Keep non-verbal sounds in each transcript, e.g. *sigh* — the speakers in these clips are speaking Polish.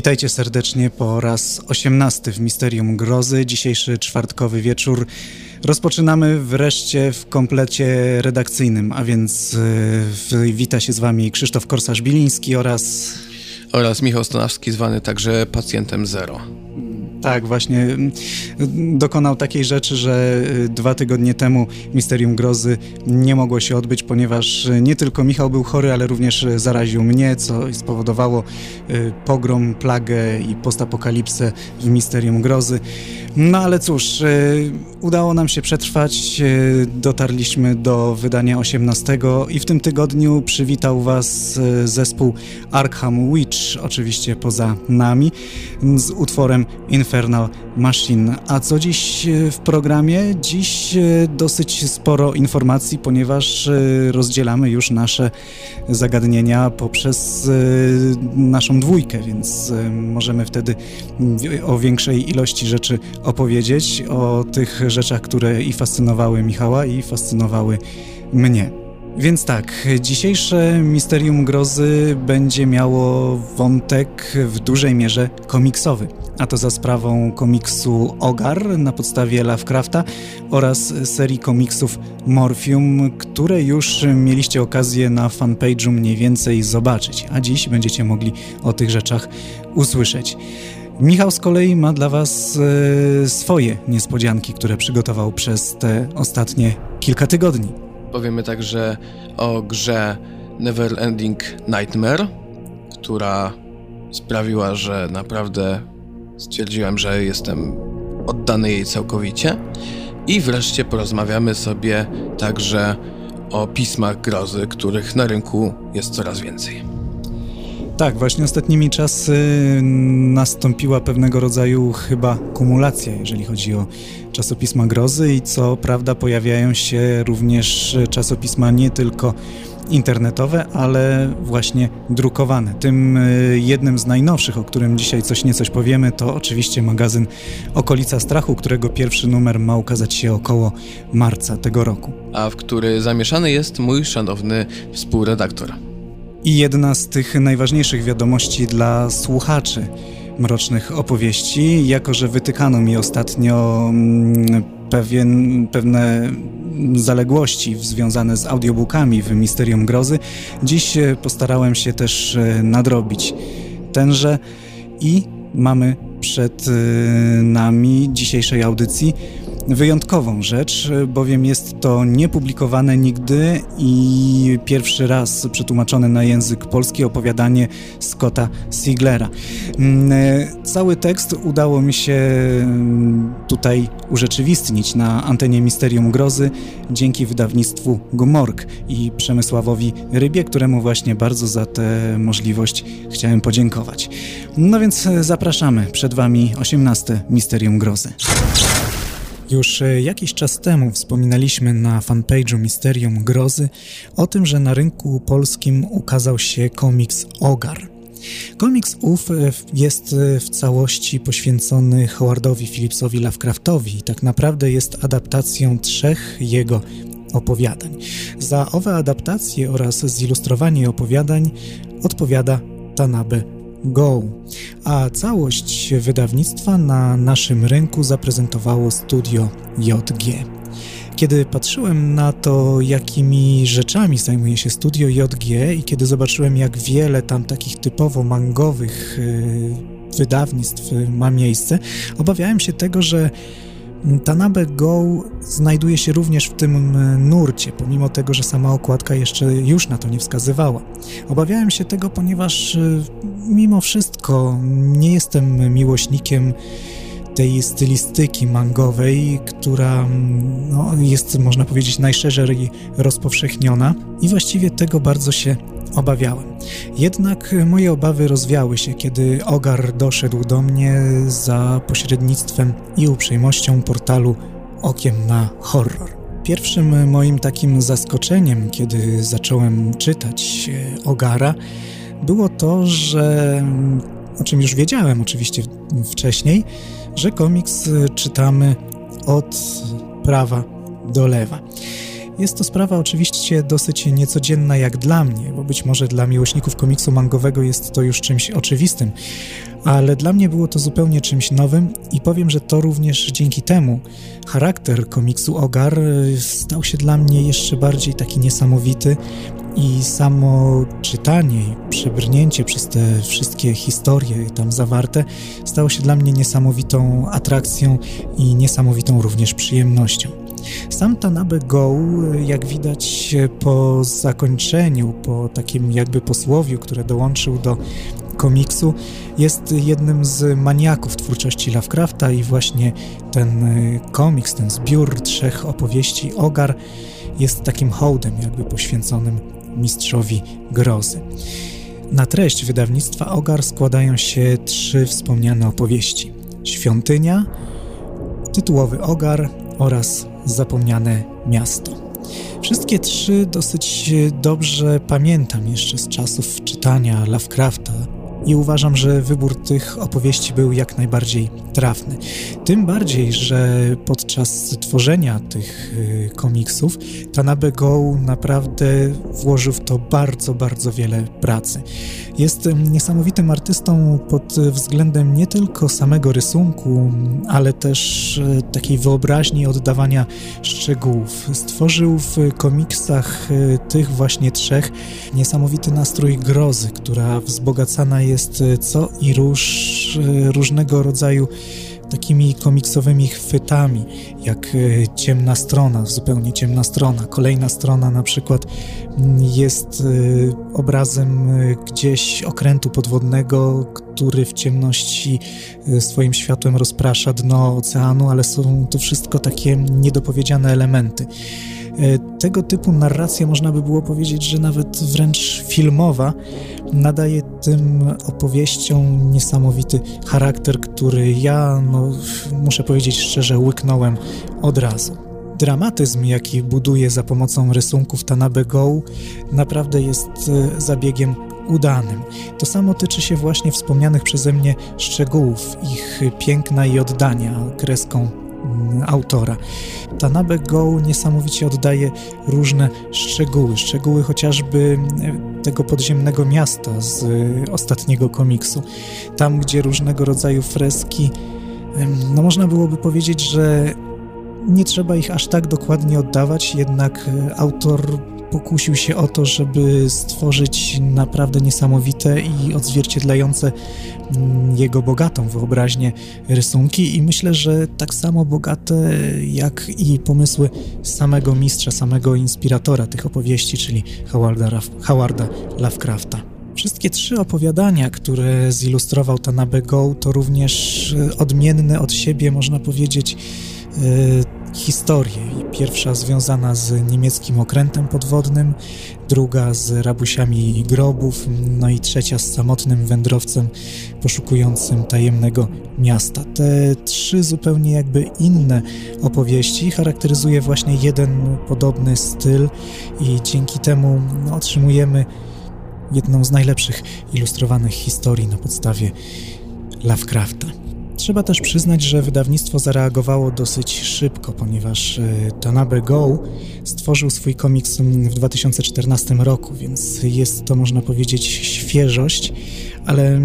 Witajcie serdecznie po raz osiemnasty w Misterium Grozy. Dzisiejszy czwartkowy wieczór rozpoczynamy wreszcie w komplecie redakcyjnym, a więc yy, wita się z wami Krzysztof Korsarz-Biliński oraz... Oraz Michał Stanowski, zwany także pacjentem zero. Tak, właśnie dokonał takiej rzeczy, że y, dwa tygodnie temu Misterium Grozy nie mogło się odbyć, ponieważ y, nie tylko Michał był chory, ale również y, zaraził mnie, co spowodowało pogrom, plagę i postapokalipsę w Misterium Grozy. No ale cóż, udało nam się przetrwać, dotarliśmy do wydania 18 i w tym tygodniu przywitał Was zespół Arkham Witch, oczywiście poza nami, z utworem Infernal Machine. A co dziś e, w programie? Dziś e, dosyć sporo informacji, ponieważ e, rozdzielamy już nasze zagadnienia poprzez naszą dwójkę, więc możemy wtedy o większej ilości rzeczy opowiedzieć, o tych rzeczach, które i fascynowały Michała, i fascynowały mnie. Więc tak, dzisiejsze Misterium Grozy będzie miało wątek w dużej mierze komiksowy, a to za sprawą komiksu Ogar na podstawie Lovecrafta oraz serii komiksów Morphium, które już mieliście okazję na fanpage'u mniej więcej zobaczyć, a dziś będziecie mogli o tych rzeczach usłyszeć. Michał z kolei ma dla Was e, swoje niespodzianki, które przygotował przez te ostatnie kilka tygodni. Powiemy także o grze Neverending Nightmare, która sprawiła, że naprawdę stwierdziłem, że jestem oddany jej całkowicie. I wreszcie porozmawiamy sobie także o pismach grozy, których na rynku jest coraz więcej. Tak, właśnie ostatnimi czasy nastąpiła pewnego rodzaju chyba kumulacja, jeżeli chodzi o czasopisma grozy i co prawda pojawiają się również czasopisma nie tylko internetowe, ale właśnie drukowane. Tym y, jednym z najnowszych, o którym dzisiaj coś niecoś powiemy, to oczywiście magazyn Okolica Strachu, którego pierwszy numer ma ukazać się około marca tego roku. A w który zamieszany jest mój szanowny współredaktor. I jedna z tych najważniejszych wiadomości dla słuchaczy mrocznych opowieści, jako że wytykano mi ostatnio mm, pewien, pewne zaległości związane z audiobookami w Misterium Grozy, dziś postarałem się też e, nadrobić tenże i mamy przed e, nami dzisiejszej audycji wyjątkową rzecz, bowiem jest to niepublikowane nigdy i pierwszy raz przetłumaczone na język polski opowiadanie Scotta Sieglera. Mm, cały tekst udało mi się mm, tutaj urzeczywistnić na antenie Misterium Grozy dzięki wydawnictwu Gumork i Przemysławowi Rybie, któremu właśnie bardzo za tę możliwość chciałem podziękować. No więc zapraszamy, przed Wami 18 Misterium Grozy. Już e, jakiś czas temu wspominaliśmy na fanpage'u Misterium Grozy o tym, że na rynku polskim ukazał się komiks Ogar. Komiks ów e, jest e, w całości poświęcony Howardowi Phillipsowi Lovecraftowi i tak naprawdę jest adaptacją trzech jego opowiadań. Za owe adaptacje oraz zilustrowanie opowiadań odpowiada Tanabe Go, a całość wydawnictwa na naszym rynku zaprezentowało studio JG. Kiedy patrzyłem na to, jakimi rzeczami zajmuje się studio JG i kiedy zobaczyłem, jak wiele tam takich typowo mangowych yy, wydawnictw ma miejsce, obawiałem się tego, że Tanabe Go znajduje się również w tym e, nurcie, pomimo tego, że sama okładka jeszcze już na to nie wskazywała. Obawiałem się tego, ponieważ e, mimo wszystko nie jestem miłośnikiem tej stylistyki mangowej, która no, jest, można powiedzieć, najszerzej rozpowszechniona i właściwie tego bardzo się obawiałem. Jednak moje obawy rozwiały się, kiedy Ogar doszedł do mnie za pośrednictwem i uprzejmością portalu Okiem na Horror. Pierwszym moim takim zaskoczeniem, kiedy zacząłem czytać e, Ogara, było to, że o czym już wiedziałem oczywiście wcześniej, że komiks czytamy od prawa do lewa. Jest to sprawa oczywiście dosyć niecodzienna jak dla mnie, bo być może dla miłośników komiksu mangowego jest to już czymś oczywistym, ale dla mnie było to zupełnie czymś nowym i powiem, że to również dzięki temu charakter komiksu Ogar stał się dla mnie jeszcze bardziej taki niesamowity i samo czytanie i przebrnięcie przez te wszystkie historie tam zawarte stało się dla mnie niesamowitą atrakcją i niesamowitą również przyjemnością. Sam Tanabe Go, jak widać po zakończeniu, po takim jakby posłowiu, które dołączył do komiksu, jest jednym z maniaków twórczości Lovecrafta i właśnie ten komiks, ten zbiór trzech opowieści Ogar jest takim hołdem jakby poświęconym mistrzowi grozy. Na treść wydawnictwa Ogar składają się trzy wspomniane opowieści: Świątynia, tytułowy Ogar oraz Zapomniane miasto. Wszystkie trzy dosyć dobrze pamiętam jeszcze z czasów czytania Lovecrafta, i uważam, że wybór tych opowieści był jak najbardziej trafny. Tym bardziej, że podczas tworzenia tych y, komiksów Tanabe Go naprawdę włożył w to bardzo, bardzo wiele pracy. Jest niesamowitym artystą pod względem nie tylko samego rysunku, ale też y, takiej wyobraźni oddawania szczegółów. Stworzył w komiksach y, tych właśnie trzech niesamowity nastrój grozy, która wzbogacana jest e, co i róż e, różnego rodzaju takimi komiksowymi chwytami, jak e, ciemna strona, zupełnie ciemna strona. Kolejna strona na przykład mm, jest obrazem gdzieś okrętu podwodnego, który w ciemności swoim światłem rozprasza dno oceanu, ale są to wszystko takie niedopowiedziane elementy. E, tego typu narracja, można by było powiedzieć, że nawet wręcz filmowa, nadaje tym opowieściom niesamowity charakter, który ja, no, muszę powiedzieć szczerze, łyknąłem od razu. Dramatyzm, jaki buduje za pomocą rysunków Tanabe Go, naprawdę jest e, zabiegiem udanym. To samo tyczy się właśnie wspomnianych przeze mnie szczegółów, ich piękna i oddania kreską autora. Tanabe Go niesamowicie oddaje różne szczegóły, szczegóły chociażby e, tego podziemnego miasta z e, ostatniego komiksu. Tam, gdzie różnego rodzaju freski, no można byłoby powiedzieć, że nie trzeba ich aż tak dokładnie oddawać, jednak e, autor pokusił się o to, żeby stworzyć naprawdę niesamowite i odzwierciedlające mm, jego bogatą wyobraźnię rysunki i myślę, że tak samo bogate jak i pomysły samego mistrza, samego inspiratora tych opowieści, czyli Howarda, Howarda Lovecrafta. Wszystkie trzy opowiadania, które zilustrował Tanabe Go, to również odmienne od siebie, można powiedzieć, e, historie. Pierwsza związana z niemieckim okrętem podwodnym, druga z rabusiami grobów, no i trzecia z samotnym wędrowcem poszukującym tajemnego miasta. Te trzy zupełnie jakby inne opowieści charakteryzuje właśnie jeden podobny styl i dzięki temu no, otrzymujemy jedną z najlepszych ilustrowanych historii na podstawie Lovecrafta. Trzeba też przyznać, że wydawnictwo zareagowało dosyć szybko, ponieważ e, Tanabe Go stworzył swój komiks w 2014 roku, więc jest to, można powiedzieć, świeżość, ale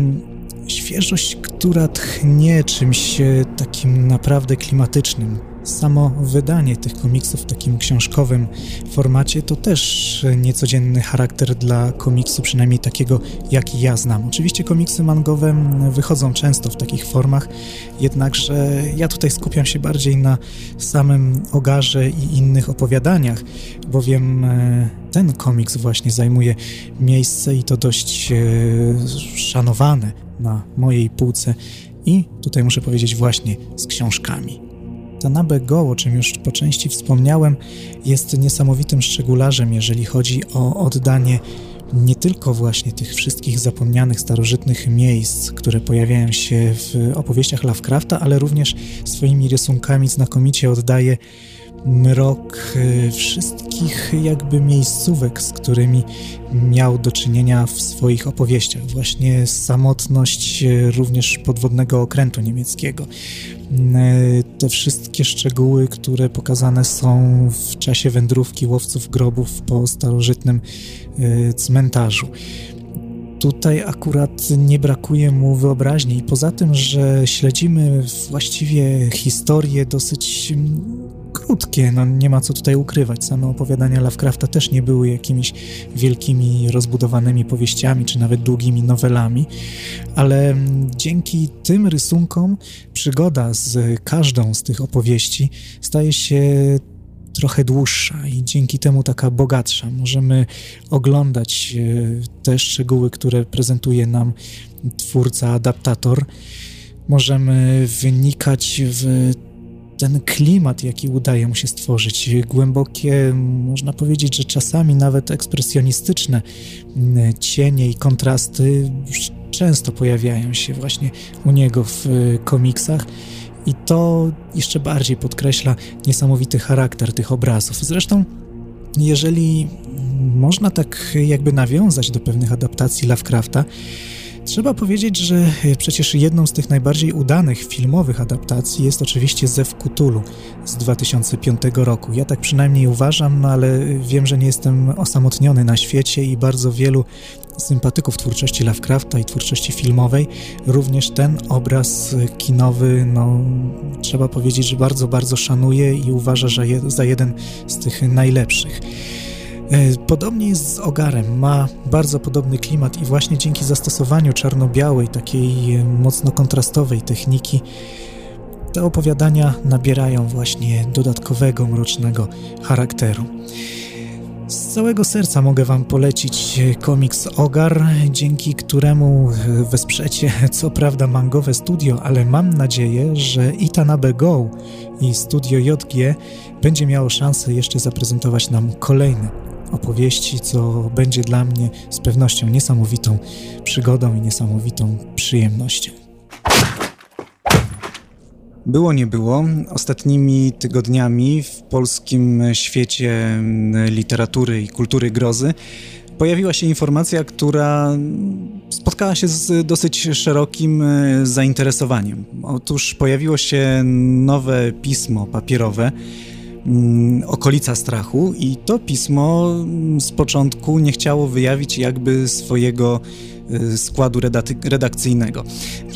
świeżość, która tchnie czymś e, takim naprawdę klimatycznym, Samo wydanie tych komiksów w takim książkowym formacie to też niecodzienny charakter dla komiksu, przynajmniej takiego, jaki ja znam. Oczywiście komiksy mangowe wychodzą często w takich formach, jednakże ja tutaj skupiam się bardziej na samym ogarze i innych opowiadaniach, bowiem e, ten komiks właśnie zajmuje miejsce i to dość e, szanowane na mojej półce i tutaj muszę powiedzieć właśnie z książkami. Tanabe Go, o czym już po części wspomniałem, jest niesamowitym szczegularzem, jeżeli chodzi o oddanie nie tylko właśnie tych wszystkich zapomnianych starożytnych miejsc, które pojawiają się w opowieściach Lovecrafta, ale również swoimi rysunkami znakomicie oddaje mrok e, wszystkich jakby miejscówek, z którymi miał do czynienia w swoich opowieściach. Właśnie samotność e, również podwodnego okrętu niemieckiego. E, te wszystkie szczegóły, które pokazane są w czasie wędrówki łowców grobów po starożytnym cmentarzu tutaj akurat nie brakuje mu wyobraźni. Poza tym, że śledzimy właściwie historię dosyć mm, krótkie, no nie ma co tutaj ukrywać. Same opowiadania Lovecrafta też nie były jakimiś wielkimi, rozbudowanymi powieściami, czy nawet długimi nowelami, ale mm, dzięki tym rysunkom przygoda z każdą z tych opowieści staje się trochę dłuższa i dzięki temu taka bogatsza. Możemy oglądać e, te szczegóły, które prezentuje nam twórca, adaptator. Możemy wynikać w ten klimat, jaki udaje mu się stworzyć, głębokie, można powiedzieć, że czasami nawet ekspresjonistyczne cienie i kontrasty często pojawiają się właśnie u niego w e, komiksach i to jeszcze bardziej podkreśla niesamowity charakter tych obrazów. Zresztą, jeżeli można tak jakby nawiązać do pewnych adaptacji Lovecrafta, Trzeba powiedzieć, że przecież jedną z tych najbardziej udanych filmowych adaptacji jest oczywiście Zew Cthulhu z 2005 roku. Ja tak przynajmniej uważam, no ale wiem, że nie jestem osamotniony na świecie i bardzo wielu sympatyków twórczości Lovecrafta i twórczości filmowej, również ten obraz kinowy, no, trzeba powiedzieć, że bardzo, bardzo szanuje i uważa je, za jeden z tych najlepszych. E, podobnie jest z Ogarem, ma bardzo podobny klimat i właśnie dzięki zastosowaniu czarno-białej, takiej mocno kontrastowej techniki, te opowiadania nabierają właśnie dodatkowego, mrocznego charakteru. Z całego serca mogę Wam polecić komiks Ogar, dzięki któremu wesprzecie *laughs* co prawda mangowe studio, ale mam nadzieję, że Itanabe Go i studio JG będzie miało szansę jeszcze zaprezentować nam kolejne opowieści, co będzie dla mnie z pewnością niesamowitą przygodą i niesamowitą przyjemnością. Było nie było. Ostatnimi tygodniami w polskim świecie literatury i kultury grozy pojawiła się informacja, która spotkała się z dosyć szerokim zainteresowaniem. Otóż pojawiło się nowe pismo papierowe Okolica Strachu i to pismo mm, z początku nie chciało wyjawić jakby swojego składu redakcyjnego.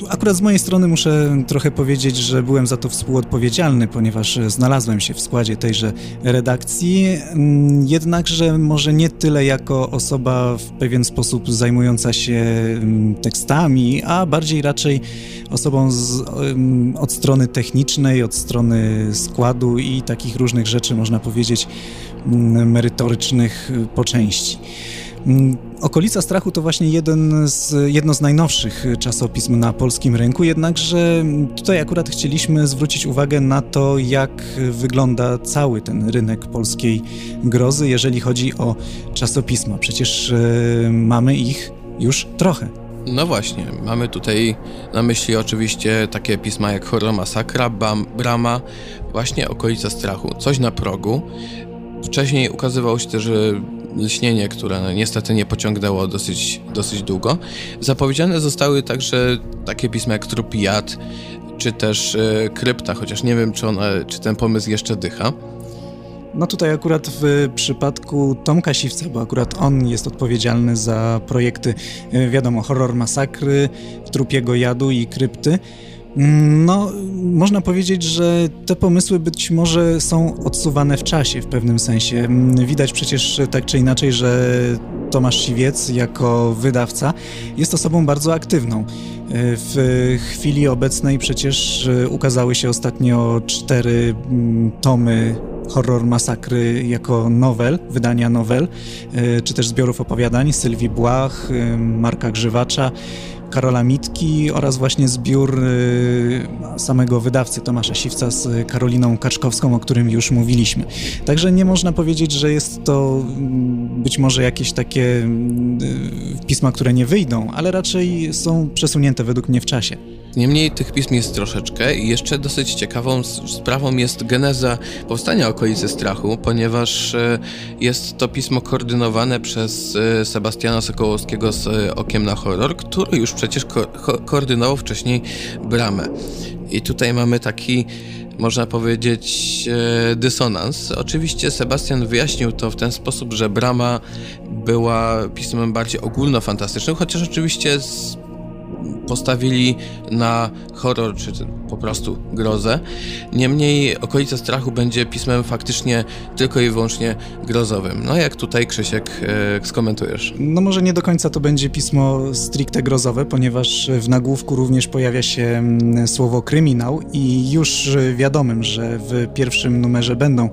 Akurat z mojej strony muszę trochę powiedzieć, że byłem za to współodpowiedzialny, ponieważ znalazłem się w składzie tejże redakcji, mm, jednakże może nie tyle jako osoba w pewien sposób zajmująca się mm, tekstami, a bardziej raczej osobą z, mm, od strony technicznej, od strony składu i takich różnych rzeczy, można powiedzieć, merytorycznych po części. Okolica Strachu to właśnie jeden z, jedno z najnowszych czasopism na polskim rynku, jednakże tutaj akurat chcieliśmy zwrócić uwagę na to, jak wygląda cały ten rynek polskiej grozy, jeżeli chodzi o czasopisma. Przecież yy, mamy ich już trochę. No właśnie, mamy tutaj na myśli oczywiście takie pisma jak Horror Masakra, Bam, Brama, właśnie Okolica Strachu, coś na progu. Wcześniej ukazywało się też, lśnienie, które no, niestety nie pociągnęło dosyć, dosyć długo. Zapowiedziane zostały także takie pisma jak Trupijat, czy też e, Krypta, chociaż nie wiem, czy, czy ten pomysł jeszcze dycha. No tutaj akurat w przypadku Tomka Siwca, bo akurat on jest odpowiedzialny za projekty, e, wiadomo, horror masakry, trupiego jadu i krypty. No, można powiedzieć, że te pomysły być może są odsuwane w czasie w pewnym sensie. Widać przecież tak czy inaczej, że Tomasz Siwiec jako wydawca jest osobą bardzo aktywną. W chwili obecnej przecież ukazały się ostatnio cztery mm, tomy horror masakry jako nowel, wydania nowel, czy też zbiorów opowiadań Sylwii Błach, Marka Grzywacza, Karola Mitki oraz właśnie zbiór y, samego wydawcy Tomasza Siwca z Karoliną Kaczkowską, o którym już mówiliśmy. Także nie można powiedzieć, że jest to mm, być może jakieś takie y, pisma, które nie wyjdą, ale raczej są przesunięte według mnie w czasie. Niemniej tych pism jest troszeczkę i jeszcze dosyć ciekawą sprawą jest geneza powstania okolicy strachu, ponieważ e, jest to pismo koordynowane przez e, Sebastiana Sokołowskiego z e, Okiem na Horror, który już przecież ko koordynował wcześniej Bramę. I tutaj mamy taki można powiedzieć, dysonans. Oczywiście Sebastian wyjaśnił to w ten sposób, że Brama była pismem bardziej ogólnofantastycznym, chociaż oczywiście z postawili na horror, czy po prostu grozę. Niemniej Okolica Strachu będzie pismem faktycznie tylko i wyłącznie grozowym. No jak tutaj, Krzysiek, e, skomentujesz? No może nie do końca to będzie pismo stricte grozowe, ponieważ w nagłówku również pojawia się mm, słowo kryminał i już wiadomym, że w pierwszym numerze będą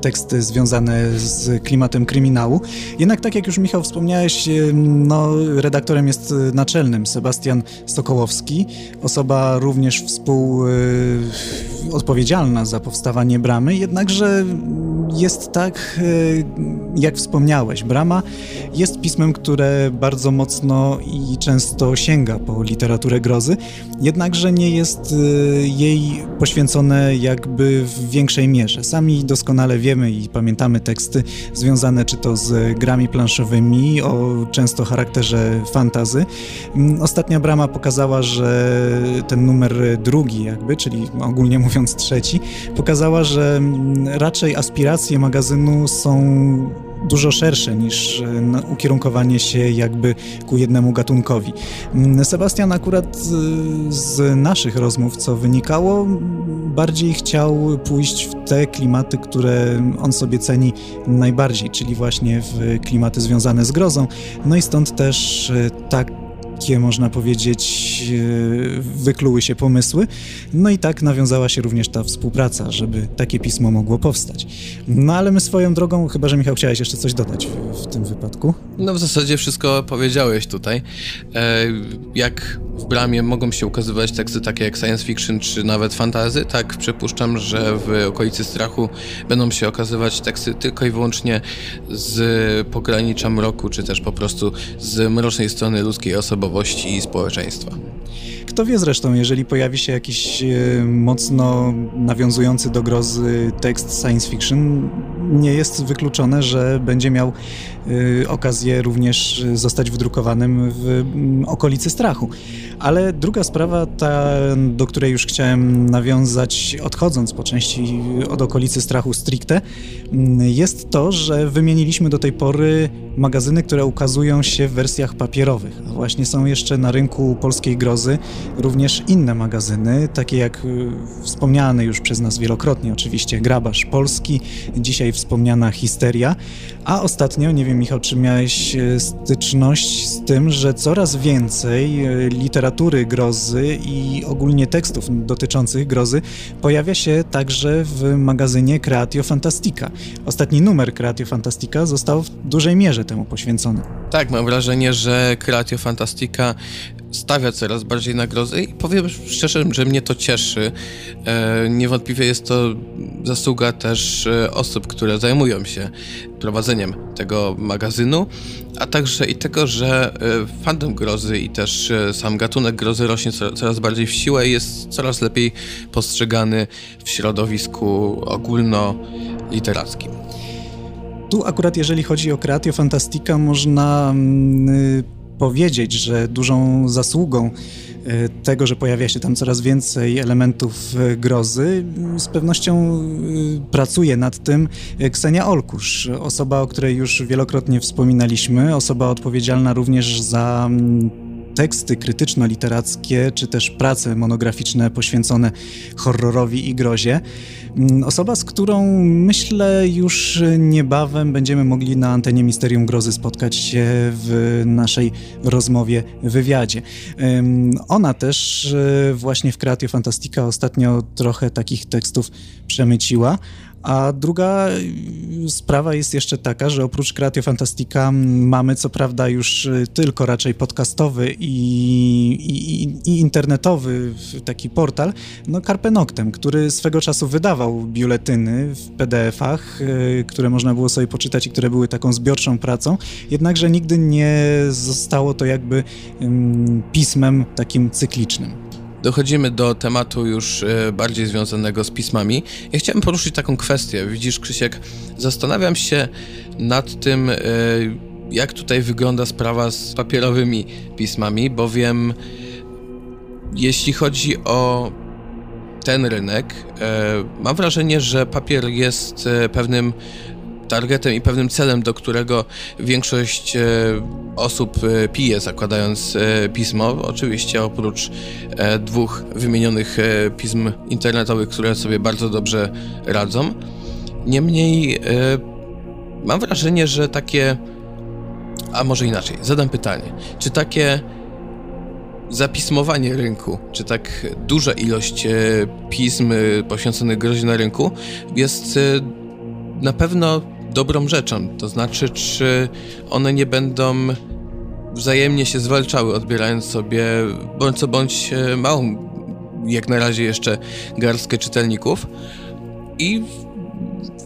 teksty związane z klimatem kryminału. Jednak tak jak już Michał wspomniałeś, no, redaktorem jest naczelnym Sebastian Sokołowski, osoba również współodpowiedzialna za powstawanie bramy, jednakże jest tak, jak wspomniałeś, brama jest pismem, które bardzo mocno i często sięga po literaturę grozy, jednakże nie jest jej poświęcone jakby w większej mierze. Sami doskonale wiemy i pamiętamy teksty związane czy to z grami planszowymi o często charakterze fantazy. Ostatnia brama pokazała, że ten numer drugi jakby, czyli ogólnie mówiąc trzeci, pokazała, że raczej aspiracje magazynu są dużo szersze niż e, ukierunkowanie się jakby ku jednemu gatunkowi. Mm, Sebastian akurat e, z naszych rozmów, co wynikało, bardziej chciał pójść w te klimaty, które on sobie ceni najbardziej, czyli właśnie w klimaty związane z grozą. No i stąd też e, tak takie, można powiedzieć, e, wykluły się pomysły. No i tak nawiązała się również ta współpraca, żeby takie pismo mogło powstać. No ale my swoją drogą, chyba że Michał chciałeś jeszcze coś dodać w, w tym wypadku? No w zasadzie wszystko powiedziałeś tutaj. E, jak w bramie mogą się ukazywać teksty takie jak science fiction czy nawet fantazy, tak przypuszczam, że w okolicy strachu będą się okazywać teksty tylko i wyłącznie z pogranicza mroku, czy też po prostu z mrocznej strony ludzkiej i społeczeństwa. Kto wie zresztą, jeżeli pojawi się jakiś e, mocno nawiązujący do grozy tekst science fiction, nie jest wykluczone, że będzie miał y, okazję również zostać wydrukowanym w okolicy strachu. Ale druga sprawa, ta, do której już chciałem nawiązać, odchodząc po części od okolicy strachu stricte, jest to, że wymieniliśmy do tej pory magazyny, które ukazują się w wersjach papierowych. A właśnie są jeszcze na rynku polskiej grozy również inne magazyny, takie jak y, wspomniany już przez nas wielokrotnie oczywiście Grabarz Polski, dzisiaj wspomniana Histeria, a ostatnio, nie wiem Michał, czy miałeś e, styczność z tym, że coraz więcej e, literatury grozy i ogólnie tekstów dotyczących grozy pojawia się także w magazynie Creatio Fantastica. Ostatni numer Creatio Fantastica został w dużej mierze temu poświęcony. Tak, mam wrażenie, że Creatio Fantastica stawia coraz bardziej na grozę i powiem szczerze, że mnie to cieszy. E, niewątpliwie jest to zasługa też e, osób, które zajmują się prowadzeniem tego magazynu, a także i tego, że e, fandom grozy i też sam gatunek grozy rośnie coraz bardziej w siłę i jest coraz lepiej postrzegany w środowisku ogólnoliterackim. Tu akurat jeżeli chodzi o Creatio Fantastica, można mm, powiedzieć, że dużą zasługą e, tego, że pojawia się tam coraz więcej elementów e, grozy, z pewnością e, pracuje nad tym Ksenia Olkusz, osoba, o której już wielokrotnie wspominaliśmy, osoba odpowiedzialna również za teksty krytyczno-literackie, czy też prace monograficzne poświęcone horrorowi i grozie. Mm, osoba, z którą myślę już niebawem będziemy mogli na antenie Misterium Grozy spotkać się w naszej rozmowie, wywiadzie. Ona też e, właśnie w Creatio Fantastica ostatnio trochę takich tekstów przemyciła, a druga y, sprawa jest jeszcze taka, że oprócz Creatio Fantastica mamy co prawda już y, tylko raczej podcastowy i, i, i internetowy taki portal, no Carpe Noctem, który swego czasu wydawał biuletyny w PDF-ach, y, które można było sobie poczytać i które były taką zbiorczą pracą, jednakże nigdy nie zostało to jakby pismem takim cyklicznym. Dochodzimy do tematu już e, bardziej związanego z pismami. Ja chciałem poruszyć taką kwestię. Widzisz, Krzysiek, zastanawiam się nad tym, e, jak tutaj wygląda sprawa z papierowymi pismami, bowiem jeśli chodzi o ten rynek, mam wrażenie, że papier jest pewnym targetem i pewnym celem, do którego większość e, osób e, pije, zakładając e, pismo. Oczywiście oprócz dwóch wymienionych pism internetowych, które sobie bardzo dobrze radzą. Niemniej mam wrażenie, że takie. A może inaczej, zadam pytanie. Czy takie zapismowanie rynku, czy tak duża ilość pism poświęconych grozie na rynku jest na pewno dobrą rzeczą. To znaczy, czy one nie będą wzajemnie się zwalczały, odbierając sobie bądź co bądź e, małą, jak na razie jeszcze garstkę czytelników i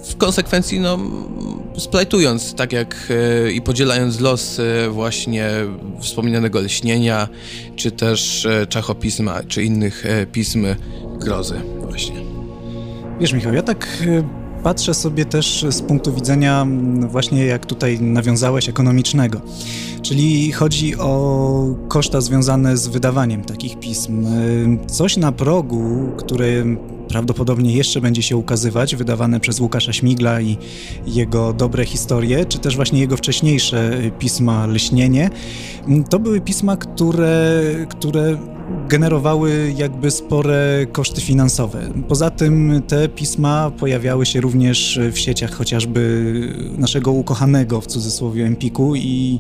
w konsekwencji, no, splajtując, tak jak e, i podzielając los e, właśnie wspominanego leśnienia, czy też czachopisma, czy innych pism grozy właśnie. Wiesz, Michał, ja tak patrzę sobie też z punktu widzenia mm, właśnie jak tutaj nawiązałeś ekonomicznego. Czyli chodzi o koszta związane z wydawaniem takich pism. Coś na progu, który prawdopodobnie jeszcze będzie się ukazywać, wydawane przez Łukasza Śmigla i jego dobre historie, czy też właśnie jego wcześniejsze pisma Lśnienie. To były pisma, które, które generowały jakby spore koszty finansowe. Poza tym te pisma pojawiały się również w sieciach chociażby naszego ukochanego w cudzysłowie Empiku i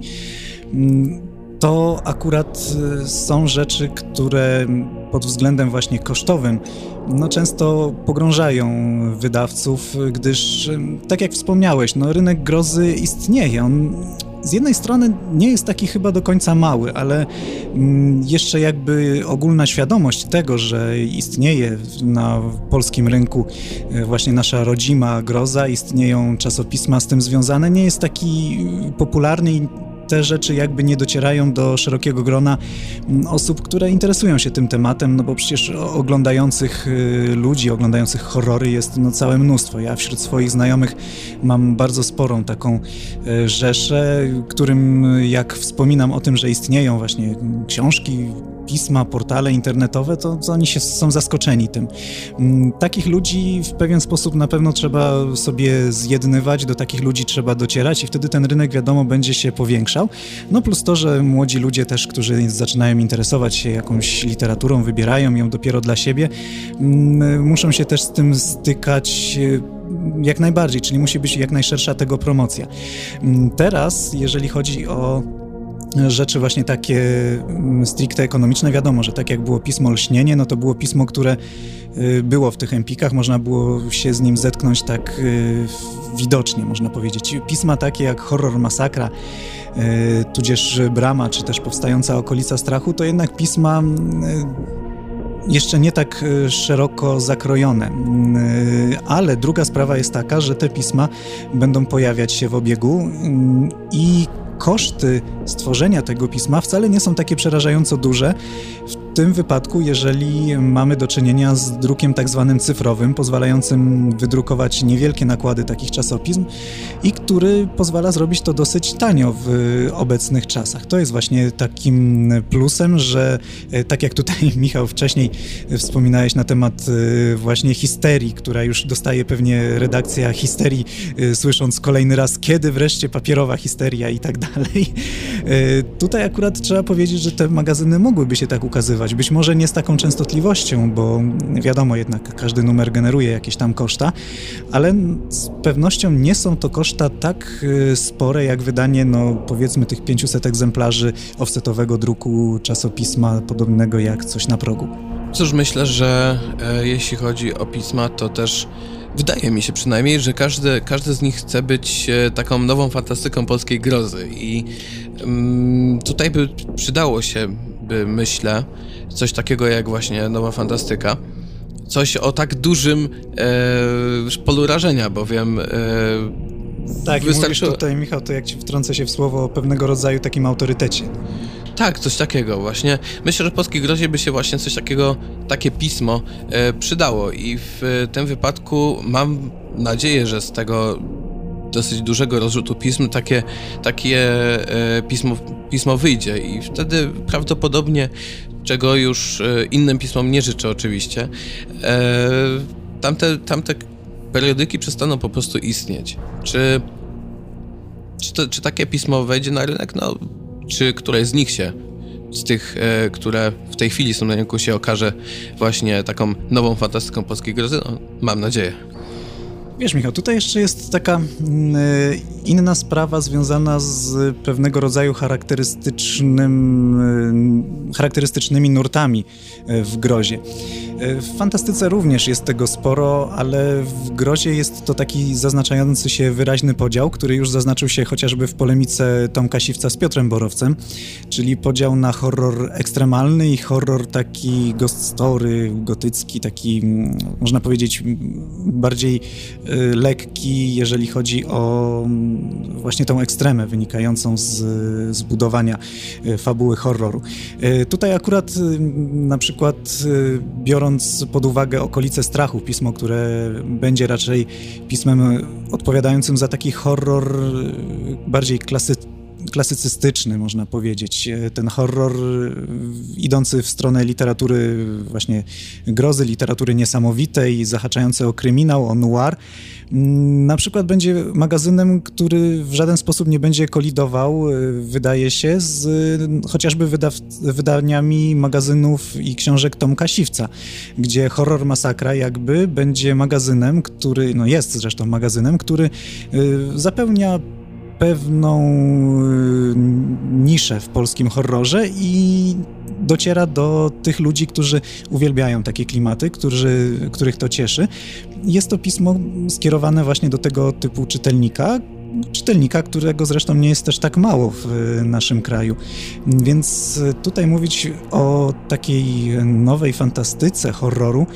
mm, to akurat są rzeczy, które pod względem właśnie kosztowym no często pogrążają wydawców, gdyż tak jak wspomniałeś, no rynek grozy istnieje, on z jednej strony nie jest taki chyba do końca mały, ale mm, jeszcze jakby ogólna świadomość tego, że istnieje na polskim rynku e, właśnie nasza rodzima groza, istnieją czasopisma z tym związane, nie jest taki popularny i te rzeczy jakby nie docierają do szerokiego grona mm, osób, które interesują się tym tematem, no bo przecież oglądających y, ludzi, oglądających horrory jest no całe mnóstwo. Ja wśród swoich znajomych mam bardzo sporą taką y, rzeszę, którym jak wspominam o tym, że istnieją właśnie książki, pisma, portale internetowe, to, to oni się, są zaskoczeni tym. Mm, takich ludzi w pewien sposób na pewno trzeba sobie zjednywać, do takich ludzi trzeba docierać i wtedy ten rynek, wiadomo, będzie się powiększał. No plus to, że młodzi ludzie też, którzy zaczynają interesować się jakąś literaturą, wybierają ją dopiero dla siebie, mm, muszą się też z tym stykać e, jak najbardziej, czyli musi być jak najszersza tego promocja. Mm, teraz, jeżeli chodzi o rzeczy właśnie takie mm, stricte ekonomiczne. Wiadomo, że tak jak było pismo Lśnienie, no to było pismo, które y, było w tych empikach, można było się z nim zetknąć tak y, widocznie, można powiedzieć. Pisma takie jak Horror Masakra, y, tudzież Brama, czy też Powstająca Okolica Strachu, to jednak pisma jeszcze nie tak szeroko zakrojone. Ale druga sprawa jest taka, że te pisma będą pojawiać się w obiegu i koszty stworzenia tego pisma wcale nie są takie przerażająco duże. W tym wypadku, jeżeli mamy do czynienia z drukiem tak zwanym cyfrowym, pozwalającym wydrukować niewielkie nakłady takich czasopism i który pozwala zrobić to dosyć tanio w obecnych czasach. To jest właśnie takim plusem, że e, tak jak tutaj *laughs* Michał wcześniej wspominałeś na temat e, właśnie histerii, która już dostaje pewnie redakcja histerii, e, słysząc kolejny raz, kiedy wreszcie papierowa histeria i tak dalej. *laughs* Tutaj akurat trzeba powiedzieć, że te magazyny mogłyby się tak ukazywać być może nie z taką częstotliwością, bo wiadomo jednak, każdy numer generuje jakieś tam koszta, ale z pewnością nie są to koszta tak y, spore, jak wydanie, no powiedzmy, tych 500 egzemplarzy offsetowego druku czasopisma, podobnego jak coś na progu. Cóż, myślę, że e, jeśli chodzi o pisma, to też wydaje mi się przynajmniej, że każdy, każdy z nich chce być e, taką nową fantastyką polskiej grozy i mm, tutaj by przydało się by, myślę, coś takiego jak właśnie Nowa Fantastyka. Coś o tak dużym e, polu rażenia, bowiem e, tak, wystarczy... mówisz tutaj, Michał, to jak ci wtrącę się w słowo o pewnego rodzaju takim autorytecie. Tak, coś takiego właśnie. Myślę, że polskiej grozie by się właśnie coś takiego, takie pismo e, przydało i w tym wypadku mam nadzieję, że z tego dosyć dużego rozrzutu pism takie, takie e, pismo, pismo wyjdzie i wtedy prawdopodobnie, czego już e, innym pismom nie życzę oczywiście, e, tamte, tamte periodyki przestaną po prostu istnieć. Czy, czy, to, czy takie pismo wejdzie na rynek? No, czy któreś z nich się z tych, e, które w tej chwili są na rynku, się okaże właśnie taką nową fantastyką polskiej grozy? No, mam nadzieję. Wiesz, Michał, tutaj jeszcze jest taka mm, e, inna sprawa związana z pewnego rodzaju charakterystycznym, e, charakterystycznymi nurtami e, w grozie. W fantastyce również jest tego sporo, ale w grozie jest to taki zaznaczający się wyraźny podział, który już zaznaczył się chociażby w polemice Tomka Siwca z Piotrem Borowcem, czyli podział na horror ekstremalny i horror taki ghost story, gotycki, taki mm, można powiedzieć bardziej y, lekki, jeżeli chodzi o mm, właśnie tą ekstremę wynikającą z zbudowania y, fabuły horroru. Y, tutaj akurat na przykład biorąc pod uwagę okolice strachu, pismo, które będzie raczej pismem odpowiadającym za taki horror bardziej klasy, klasycystyczny, można powiedzieć. Ten horror idący w stronę literatury właśnie grozy, literatury niesamowitej, zahaczający o kryminał, o noir, Mm, na przykład będzie magazynem, który w żaden sposób nie będzie kolidował, y, wydaje się, z chociażby wydaniami magazynów i książek Tomka Siwca, gdzie Horror Masakra jakby będzie magazynem, który, no jest zresztą magazynem, który zapełnia pewną y, niszę w polskim horrorze i dociera do tych ludzi, którzy uwielbiają takie klimaty, którzy, których to cieszy. Jest to pismo skierowane właśnie do tego typu czytelnika, czytelnika, którego zresztą nie jest też tak mało w naszym kraju. Więc tutaj mówić o takiej nowej fantastyce horroru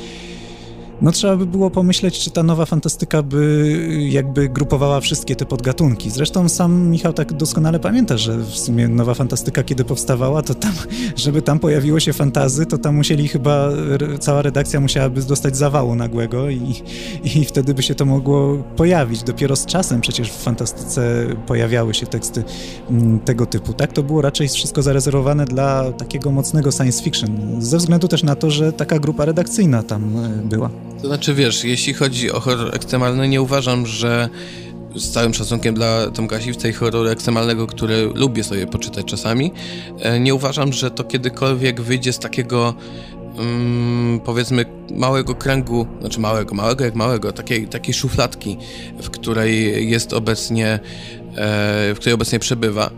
no trzeba by było pomyśleć, czy ta nowa fantastyka by jakby grupowała wszystkie te podgatunki. Zresztą sam Michał tak doskonale pamięta, że w sumie nowa fantastyka, kiedy powstawała, to tam, *laughs* żeby tam pojawiło się fantazy, to tam musieli chyba, cała redakcja musiałaby dostać zawału nagłego i, *laughs* i wtedy by się to mogło pojawić. Dopiero z czasem przecież w fantastyce pojawiały się teksty mm, tego typu. Tak, to było raczej wszystko zarezerwowane dla takiego mocnego science fiction, ze względu też na to, że taka grupa redakcyjna tam e, była. To znaczy, wiesz, jeśli chodzi o horror ekstremalny, nie uważam, że z całym szacunkiem dla Tomka Siwca i horroru ekstremalnego, który lubię sobie poczytać czasami, e, nie uważam, że to kiedykolwiek wyjdzie z takiego um, powiedzmy małego kręgu, znaczy małego, małego jak małego, takiej, takiej szufladki, w której jest obecnie e, w której obecnie przebywa.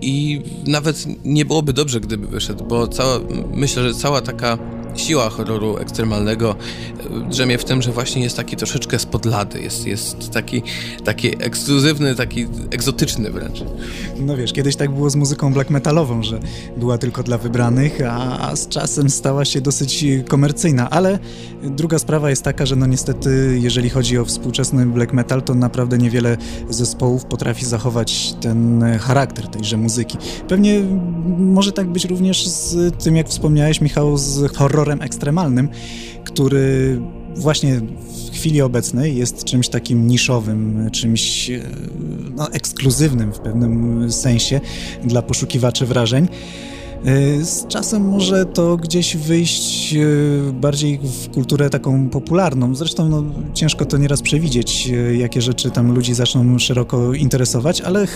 I nawet nie byłoby dobrze, gdyby wyszedł, bo cała, myślę, że cała taka siła horroru ekstremalnego e, drzemie w tym, że właśnie jest taki troszeczkę spod lady, jest, jest taki, taki ekskluzywny, taki egzotyczny wręcz. No wiesz, kiedyś tak było z muzyką black metalową, że była tylko dla wybranych, a, a z czasem stała się dosyć komercyjna, ale druga sprawa jest taka, że no niestety, jeżeli chodzi o współczesny black metal, to naprawdę niewiele zespołów potrafi zachować ten charakter tejże muzyki. Pewnie może tak być również z tym, jak wspomniałeś, Michał, z horror horrorem ekstremalnym, który właśnie w chwili obecnej jest czymś takim niszowym, czymś e, no, ekskluzywnym w pewnym sensie dla poszukiwaczy wrażeń. E, z czasem może to gdzieś wyjść e, bardziej w kulturę taką popularną. Zresztą no, ciężko to nieraz przewidzieć, e, jakie rzeczy tam ludzi zaczną szeroko interesować, ale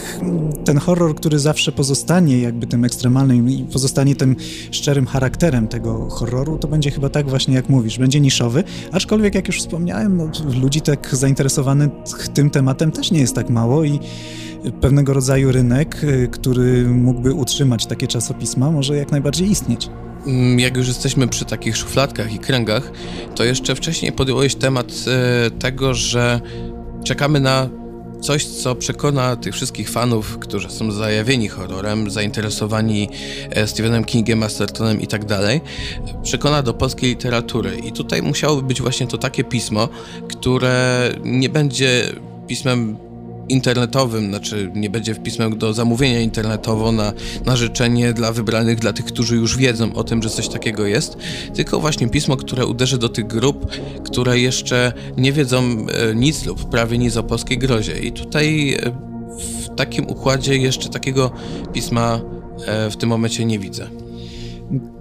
ten horror, który zawsze pozostanie jakby tym ekstremalnym i pozostanie tym szczerym charakterem tego horroru, to będzie chyba tak właśnie jak mówisz, będzie niszowy, aczkolwiek jak już wspomniałem, no, ludzi tak zainteresowanych tym tematem też nie jest tak mało i pewnego rodzaju rynek, y, który mógłby utrzymać takie czasopisma, może jak najbardziej istnieć. Mm, jak już jesteśmy przy takich szufladkach i kręgach, to jeszcze wcześniej podjąłeś temat y, tego, że czekamy na coś, co przekona tych wszystkich fanów, którzy są zajawieni horrorem, zainteresowani e, Stephenem Kingiem, Mastertonem i tak dalej, przekona do polskiej literatury. I tutaj musiałoby być właśnie to takie pismo, które nie będzie pismem internetowym, znaczy nie będzie w pismem do zamówienia internetowo na, na życzenie dla wybranych, dla tych, którzy już wiedzą o tym, że coś takiego jest, tylko właśnie pismo, które uderzy do tych grup, które jeszcze nie wiedzą e, nic lub prawie nic o polskiej grozie. I tutaj e, w takim układzie jeszcze takiego pisma e, w tym momencie nie widzę.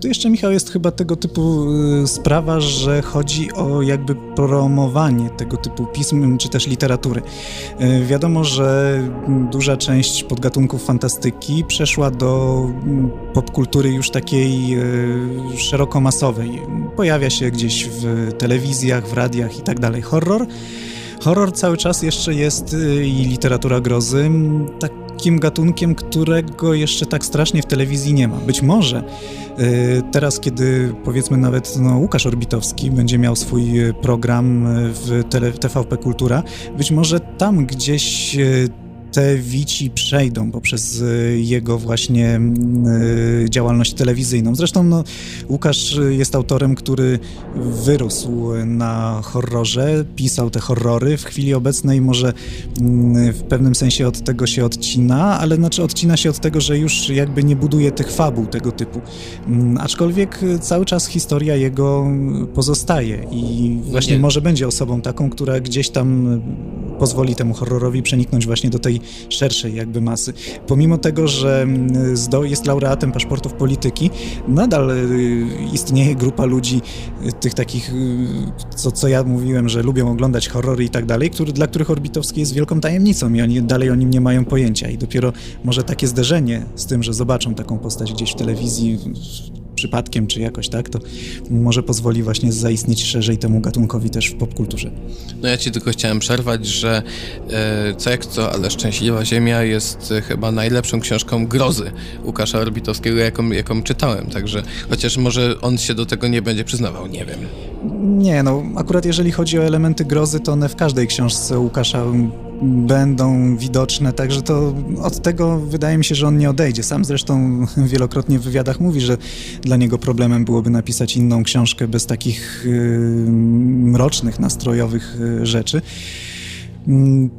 Tu jeszcze, Michał, jest chyba tego typu y, sprawa, że chodzi o jakby promowanie tego typu pism czy też literatury. Y, wiadomo, że duża część podgatunków fantastyki przeszła do mm, popkultury już takiej y, szeroko masowej. Pojawia się gdzieś w telewizjach, w radiach i tak dalej. Horror Horror cały czas jeszcze jest i literatura grozy takim gatunkiem, którego jeszcze tak strasznie w telewizji nie ma. Być może Y, teraz, kiedy powiedzmy nawet no, Łukasz Orbitowski będzie miał swój y, program y, w TVP Kultura, być może tam gdzieś te wici przejdą poprzez y, jego właśnie y, działalność telewizyjną. Zresztą no, Łukasz jest autorem, który wyrósł na horrorze, pisał te horrory. W chwili obecnej może mm, w pewnym sensie od tego się odcina, ale znaczy odcina się od tego, że już jakby nie buduje tych fabuł tego typu. Mm, aczkolwiek cały czas historia jego pozostaje i właśnie nie. może będzie osobą taką, która gdzieś tam pozwoli temu horrorowi przeniknąć właśnie do tej szerszej jakby masy. Pomimo tego, że mm, jest laureatem paszportów polityki, nadal y, istnieje grupa ludzi, y, tych takich, y, co, co ja mówiłem, że lubią oglądać horrory i tak dalej, który, dla których Orbitowski jest wielką tajemnicą i oni dalej o nim nie mają pojęcia i dopiero może takie zderzenie z tym, że zobaczą taką postać gdzieś w telewizji, przypadkiem, czy jakoś tak, to może pozwoli właśnie zaistnieć szerzej temu gatunkowi też w popkulturze. No ja ci tylko chciałem przerwać, że e, co jak co, ale Szczęśliwa Ziemia jest e, chyba najlepszą książką grozy Łukasza Orbitowskiego, jaką, jaką czytałem, także chociaż może on się do tego nie będzie przyznawał, nie wiem. Nie, no akurat jeżeli chodzi o elementy grozy, to one w każdej książce Łukasza będą widoczne, także to od tego wydaje mi się, że on nie odejdzie. Sam zresztą *laughs* wielokrotnie w wywiadach mówi, że dla niego problemem byłoby napisać inną książkę bez takich yy, mrocznych, nastrojowych yy, rzeczy. Mm,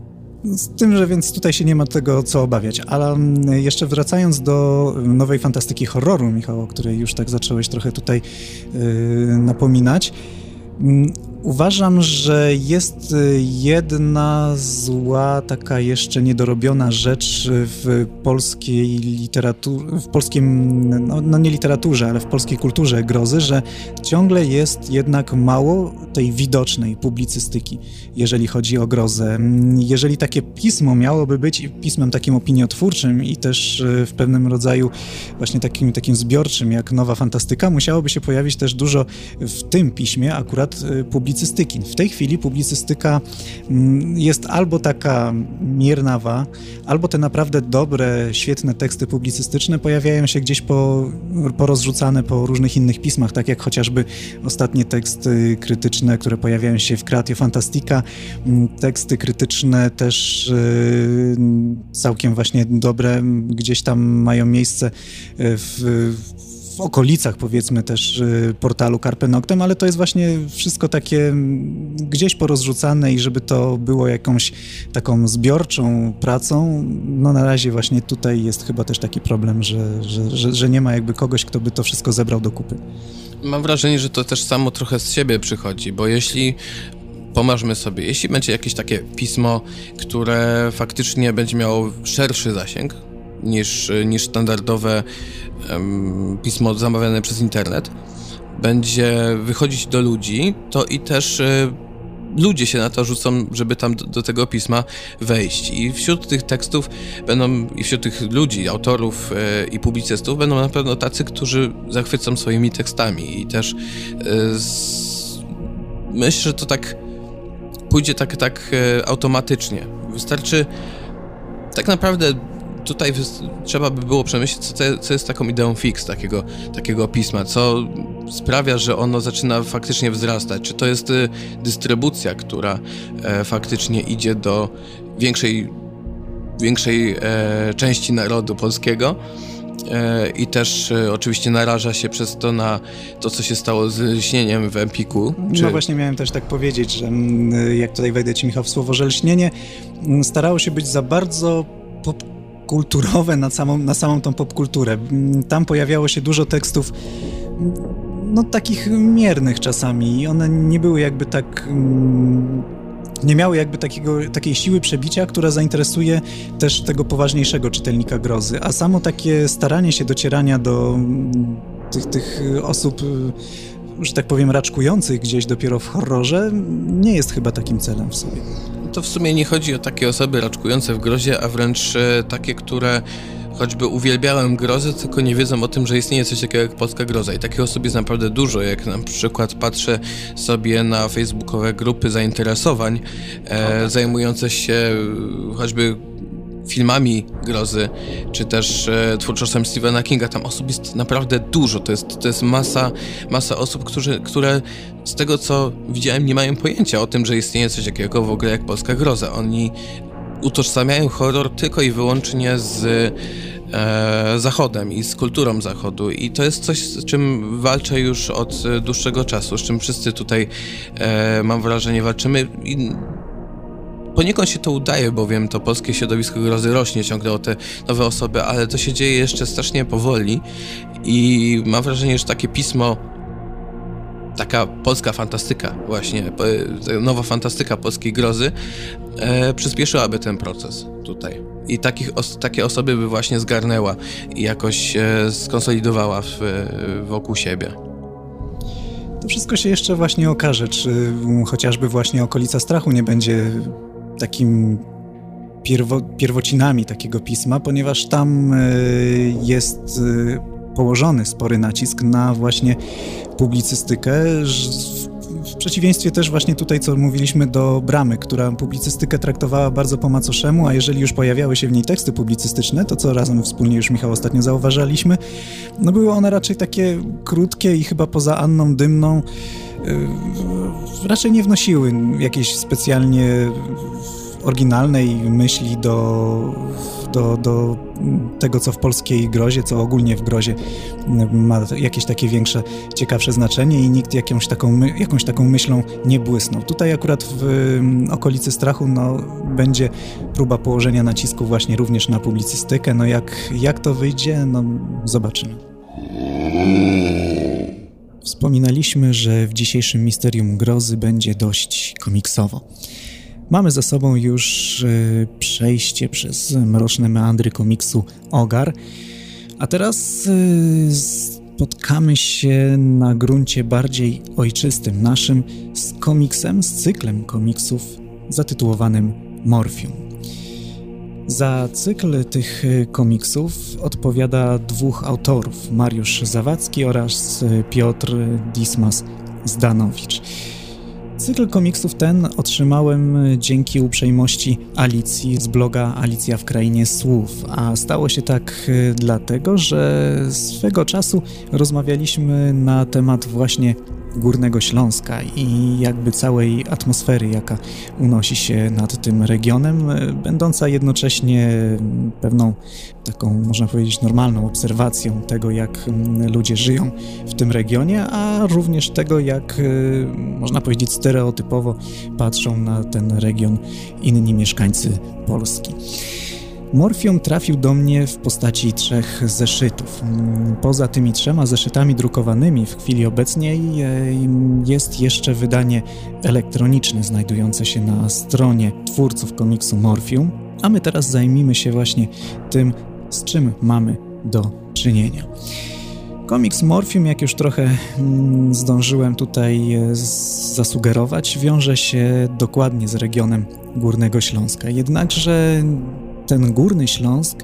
z tym, że więc tutaj się nie ma tego co obawiać. Ale mm, jeszcze wracając do nowej fantastyki horroru, Michał, o której już tak zacząłeś trochę tutaj yy, napominać. Uważam, że jest y, jedna zła, taka jeszcze niedorobiona rzecz w polskiej literaturze, w polskim, no, no, nie literaturze, ale w polskiej kulturze grozy, że ciągle jest jednak mało tej widocznej publicystyki, jeżeli chodzi o grozę. Jeżeli takie pismo miałoby być pismem takim opiniotwórczym i też y, w pewnym rodzaju właśnie takim, takim zbiorczym, jak Nowa Fantastyka, musiałoby się pojawić też dużo w tym piśmie akurat y, publicystyki publicystyki. W tej chwili publicystyka mm, jest albo taka miernawa, albo te naprawdę dobre, świetne teksty publicystyczne pojawiają się gdzieś po, porozrzucane po różnych innych pismach, tak jak chociażby ostatnie teksty krytyczne, które pojawiają się w Creatio Fantastica, mm, teksty krytyczne też y, całkiem właśnie dobre, gdzieś tam mają miejsce w, w w okolicach powiedzmy też y, portalu Carpe Noctem, ale to jest właśnie wszystko takie mm, gdzieś porozrzucane i żeby to było jakąś taką zbiorczą pracą, no na razie właśnie tutaj jest chyba też taki problem, że, że, że, że nie ma jakby kogoś, kto by to wszystko zebrał do kupy. Mam wrażenie, że to też samo trochę z siebie przychodzi, bo jeśli pomarzmy sobie, jeśli będzie jakieś takie pismo, które faktycznie będzie miało szerszy zasięg niż, niż standardowe pismo zamawiane przez internet będzie wychodzić do ludzi, to i też e, ludzie się na to rzucą, żeby tam do, do, tego pisma wejść. I wśród tych tekstów będą, i wśród tych ludzi, autorów e, i publicystów będą na pewno tacy, którzy zachwycą swoimi tekstami. I też e, z... myślę, że to tak pójdzie tak, tak automatycznie. Wystarczy tak naprawdę tutaj trzeba by było przemyśleć, co, co jest taką ideą fix takiego, takiego pisma, co sprawia, że ono zaczyna faktycznie wzrastać. Czy to jest y, dystrybucja, która e, faktycznie idzie do większej, większej e, części narodu polskiego, e, i też e, oczywiście naraża się przez to na to, co się stało z lśnieniem w Empiku. Czy... No właśnie miałem też tak powiedzieć, że mm, jak tutaj wejdę ci Michał w słowo, że lśnienie mm, starało się być za bardzo popkulturowe na samą, na samą tą popkulturę. Mm, tam pojawiało się dużo tekstów no takich miernych czasami i one nie były jakby tak nie miały jakby takiego, takiej siły przebicia, która zainteresuje też tego poważniejszego czytelnika grozy, a samo takie staranie się docierania do mm, tych, tych osób, że tak powiem, raczkujących gdzieś dopiero w horrorze, nie jest chyba takim celem w sobie. To w sumie nie chodzi o takie osoby raczkujące w grozie, a wręcz e, takie, które choćby uwielbiałem grozę, tylko nie wiedzą o tym, że istnieje coś takiego jak polska groza. I takich osób jest naprawdę dużo. Jak na przykład patrzę sobie na facebookowe grupy zainteresowań e, zajmujące się choćby filmami grozy, czy też e, twórczością Stephena Kinga. Tam osób jest naprawdę dużo. To jest, to jest masa, masa osób, którzy, które z tego co widziałem nie mają pojęcia o tym, że istnieje coś takiego w ogóle jak polska groza. Oni utożsamiają horror tylko i wyłącznie z e, Zachodem i z kulturą Zachodu. I to jest coś, z czym walczę już od dłuższego czasu, z czym wszyscy tutaj, e, mam wrażenie, walczymy. I poniekąd się to udaje, bowiem to polskie środowisko grozy rośnie ciągle o te nowe osoby, ale to się dzieje jeszcze strasznie powoli i mam wrażenie, że takie pismo taka polska fantastyka właśnie, nowa fantastyka polskiej grozy e, przyspieszyłaby ten proces tutaj. I takich, os, takie osoby by właśnie zgarnęła i jakoś e, skonsolidowała w, wokół siebie. To wszystko się jeszcze właśnie okaże, czy chociażby właśnie okolica strachu nie będzie takim pierwo, pierwocinami takiego pisma, ponieważ tam e, jest e, położony spory nacisk na właśnie publicystykę, w przeciwieństwie też właśnie tutaj, co mówiliśmy do Bramy, która publicystykę traktowała bardzo po macoszemu, a jeżeli już pojawiały się w niej teksty publicystyczne, to co razem wspólnie już Michał ostatnio zauważaliśmy, no były one raczej takie krótkie i chyba poza Anną Dymną raczej nie wnosiły jakiejś specjalnie oryginalnej myśli do, do, do tego, co w polskiej grozie, co ogólnie w grozie ma jakieś takie większe, ciekawsze znaczenie i nikt jakąś taką, jakąś taką myślą nie błysnął. Tutaj akurat w okolicy strachu no, będzie próba położenia nacisku właśnie również na publicystykę. No jak, jak to wyjdzie, no zobaczymy. Wspominaliśmy, że w dzisiejszym Misterium Grozy będzie dość komiksowo. Mamy za sobą już e, przejście przez mroczne meandry komiksu Ogar, a teraz e, spotkamy się na gruncie bardziej ojczystym naszym z komiksem, z cyklem komiksów zatytułowanym Morfium. Za cykl tych komiksów odpowiada dwóch autorów, Mariusz Zawadzki oraz Piotr Dismas Zdanowicz. Cykl komiksów ten otrzymałem dzięki uprzejmości Alicji z bloga Alicja w Krainie Słów, a stało się tak dlatego, że swego czasu rozmawialiśmy na temat właśnie Górnego Śląska i jakby całej atmosfery, jaka unosi się nad tym regionem, e, będąca jednocześnie pewną taką, można powiedzieć, normalną obserwacją tego, jak ludzie żyją w tym regionie, a również tego, jak, e, można powiedzieć, stereotypowo patrzą na ten region inni mieszkańcy Polski. Morfium trafił do mnie w postaci trzech zeszytów. Poza tymi trzema zeszytami drukowanymi w chwili obecnej e, jest jeszcze wydanie elektroniczne znajdujące się na stronie twórców komiksu Morfium, a my teraz zajmijmy się właśnie tym, z czym mamy do czynienia. Komiks Morfium, jak już trochę mm, zdążyłem tutaj e, zasugerować, wiąże się dokładnie z regionem Górnego Śląska. Jednakże ten Górny Śląsk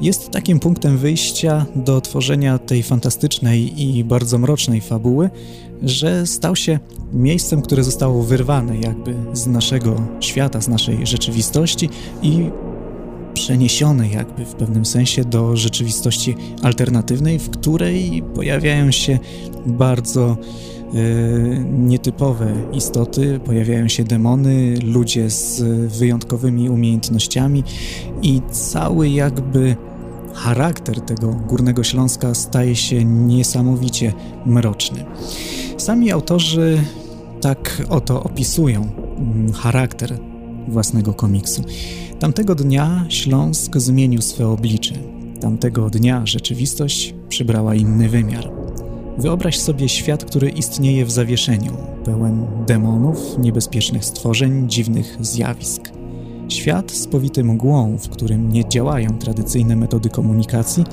jest takim punktem wyjścia do tworzenia tej fantastycznej i bardzo mrocznej fabuły, że stał się miejscem, które zostało wyrwane jakby z naszego świata, z naszej rzeczywistości i przeniesione jakby w pewnym sensie do rzeczywistości alternatywnej, w której pojawiają się bardzo nietypowe istoty, pojawiają się demony, ludzie z wyjątkowymi umiejętnościami i cały jakby charakter tego Górnego Śląska staje się niesamowicie mroczny. Sami autorzy tak oto opisują mm, charakter własnego komiksu. Tamtego dnia Śląsk zmienił swe oblicze. Tamtego dnia rzeczywistość przybrała inny wymiar. Wyobraź sobie świat, który istnieje w zawieszeniu, pełen demonów, niebezpiecznych stworzeń, dziwnych zjawisk. Świat spowity mgłą, w którym nie działają tradycyjne metody komunikacji,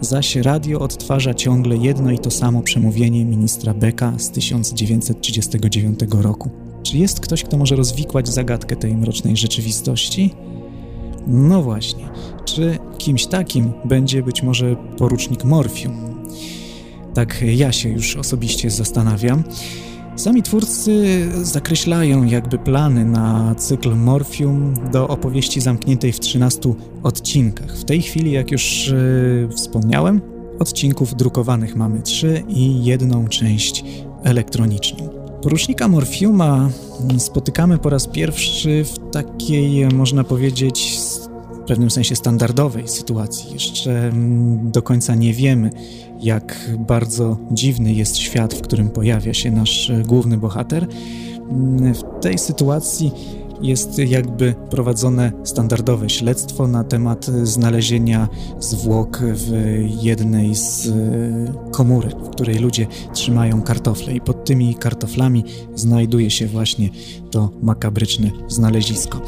zaś radio odtwarza ciągle jedno i to samo przemówienie ministra Beka z 1939 roku. Czy jest ktoś, kto może rozwikłać zagadkę tej mrocznej rzeczywistości? No właśnie, czy kimś takim będzie być może porucznik Morfium? Tak ja się już osobiście zastanawiam. Sami twórcy zakreślają jakby plany na cykl Morfium do opowieści zamkniętej w 13 odcinkach. W tej chwili, jak już yy, wspomniałem, odcinków drukowanych mamy 3 i jedną część elektroniczną. Porucznika Morfiuma spotykamy po raz pierwszy w takiej, można powiedzieć, w pewnym sensie standardowej sytuacji. Jeszcze mm, do końca nie wiemy, jak bardzo dziwny jest świat, w którym pojawia się nasz e, główny bohater. Mm, w tej sytuacji jest jakby prowadzone standardowe śledztwo na temat znalezienia zwłok w jednej z e, komórek, w której ludzie trzymają kartofle i pod tymi kartoflami znajduje się właśnie to makabryczne znalezisko.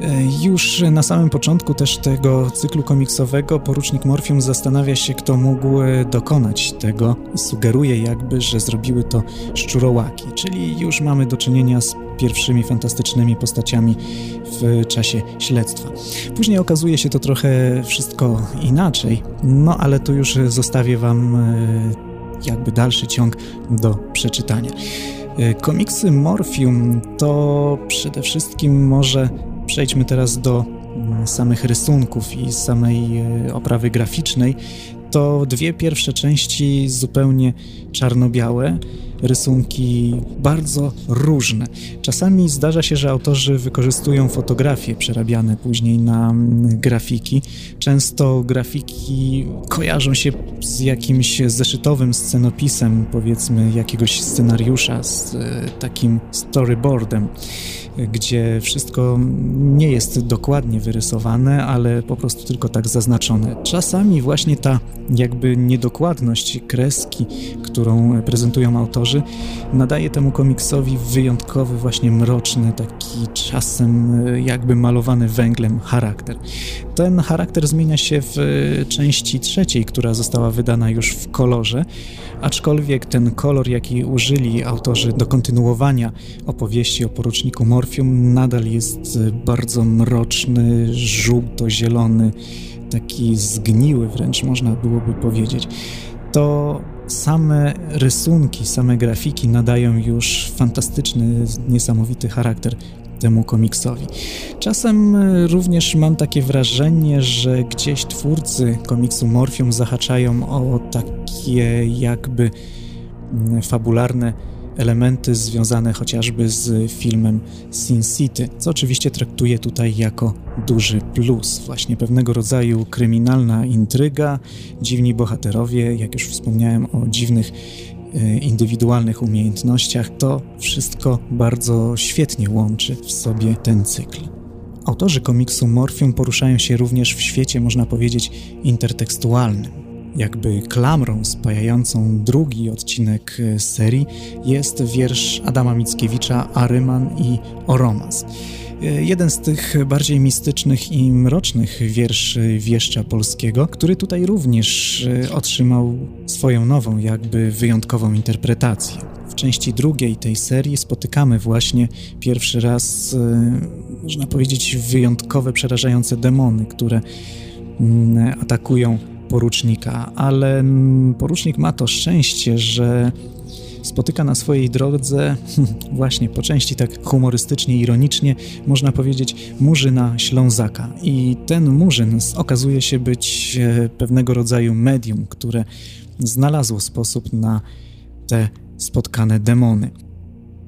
E, już na samym początku też tego cyklu komiksowego porucznik Morfium zastanawia się, kto mógł e, dokonać tego sugeruje jakby, że zrobiły to szczurołaki, czyli już mamy do czynienia z pierwszymi fantastycznymi postaciami w czasie śledztwa. Później okazuje się to trochę wszystko inaczej, no ale tu już zostawię wam e, jakby dalszy ciąg do przeczytania. Komiksy Morfium to przede wszystkim może Przejdźmy teraz do mm, samych rysunków i samej e, oprawy graficznej. To dwie pierwsze części zupełnie czarno-białe, rysunki bardzo różne. Czasami zdarza się, że autorzy wykorzystują fotografie przerabiane później na mm, grafiki. Często grafiki kojarzą się z jakimś zeszytowym scenopisem, powiedzmy jakiegoś scenariusza, z e, takim storyboardem gdzie wszystko nie jest dokładnie wyrysowane, ale po prostu tylko tak zaznaczone. Czasami właśnie ta jakby niedokładność kreski, którą prezentują autorzy, nadaje temu komiksowi wyjątkowy, właśnie mroczny, taki czasem jakby malowany węglem charakter. Ten charakter zmienia się w części trzeciej, która została wydana już w kolorze, aczkolwiek ten kolor, jaki użyli autorzy do kontynuowania opowieści o poruczniku Morfium, nadal jest bardzo mroczny, żółto-zielony, taki zgniły wręcz można byłoby powiedzieć. To same rysunki, same grafiki nadają już fantastyczny, niesamowity charakter temu komiksowi. Czasem e, również mam takie wrażenie, że gdzieś twórcy komiksu Morfium zahaczają o takie jakby mm, fabularne elementy związane chociażby z filmem Sin City, co oczywiście traktuję tutaj jako duży plus. Właśnie pewnego rodzaju kryminalna intryga, dziwni bohaterowie, jak już wspomniałem o dziwnych indywidualnych umiejętnościach, to wszystko bardzo świetnie łączy w sobie ten cykl. Autorzy komiksu Morfium poruszają się również w świecie, można powiedzieć, intertekstualnym. Jakby klamrą spajającą drugi odcinek e, serii jest wiersz Adama Mickiewicza Aryman i Oromas. E, jeden z tych bardziej mistycznych i mrocznych wierszy wieszcza polskiego, który tutaj również e, otrzymał swoją nową, jakby wyjątkową interpretację. W części drugiej tej serii spotykamy właśnie pierwszy raz, e, można powiedzieć, wyjątkowe, przerażające demony, które mm, atakują porucznika, ale mm, porucznik ma to szczęście, że spotyka na swojej drodze, *laughs* właśnie po części tak humorystycznie, ironicznie, można powiedzieć, Murzyna Ślązaka. I ten Murzyn okazuje się być e, pewnego rodzaju medium, które znalazło sposób na te spotkane demony.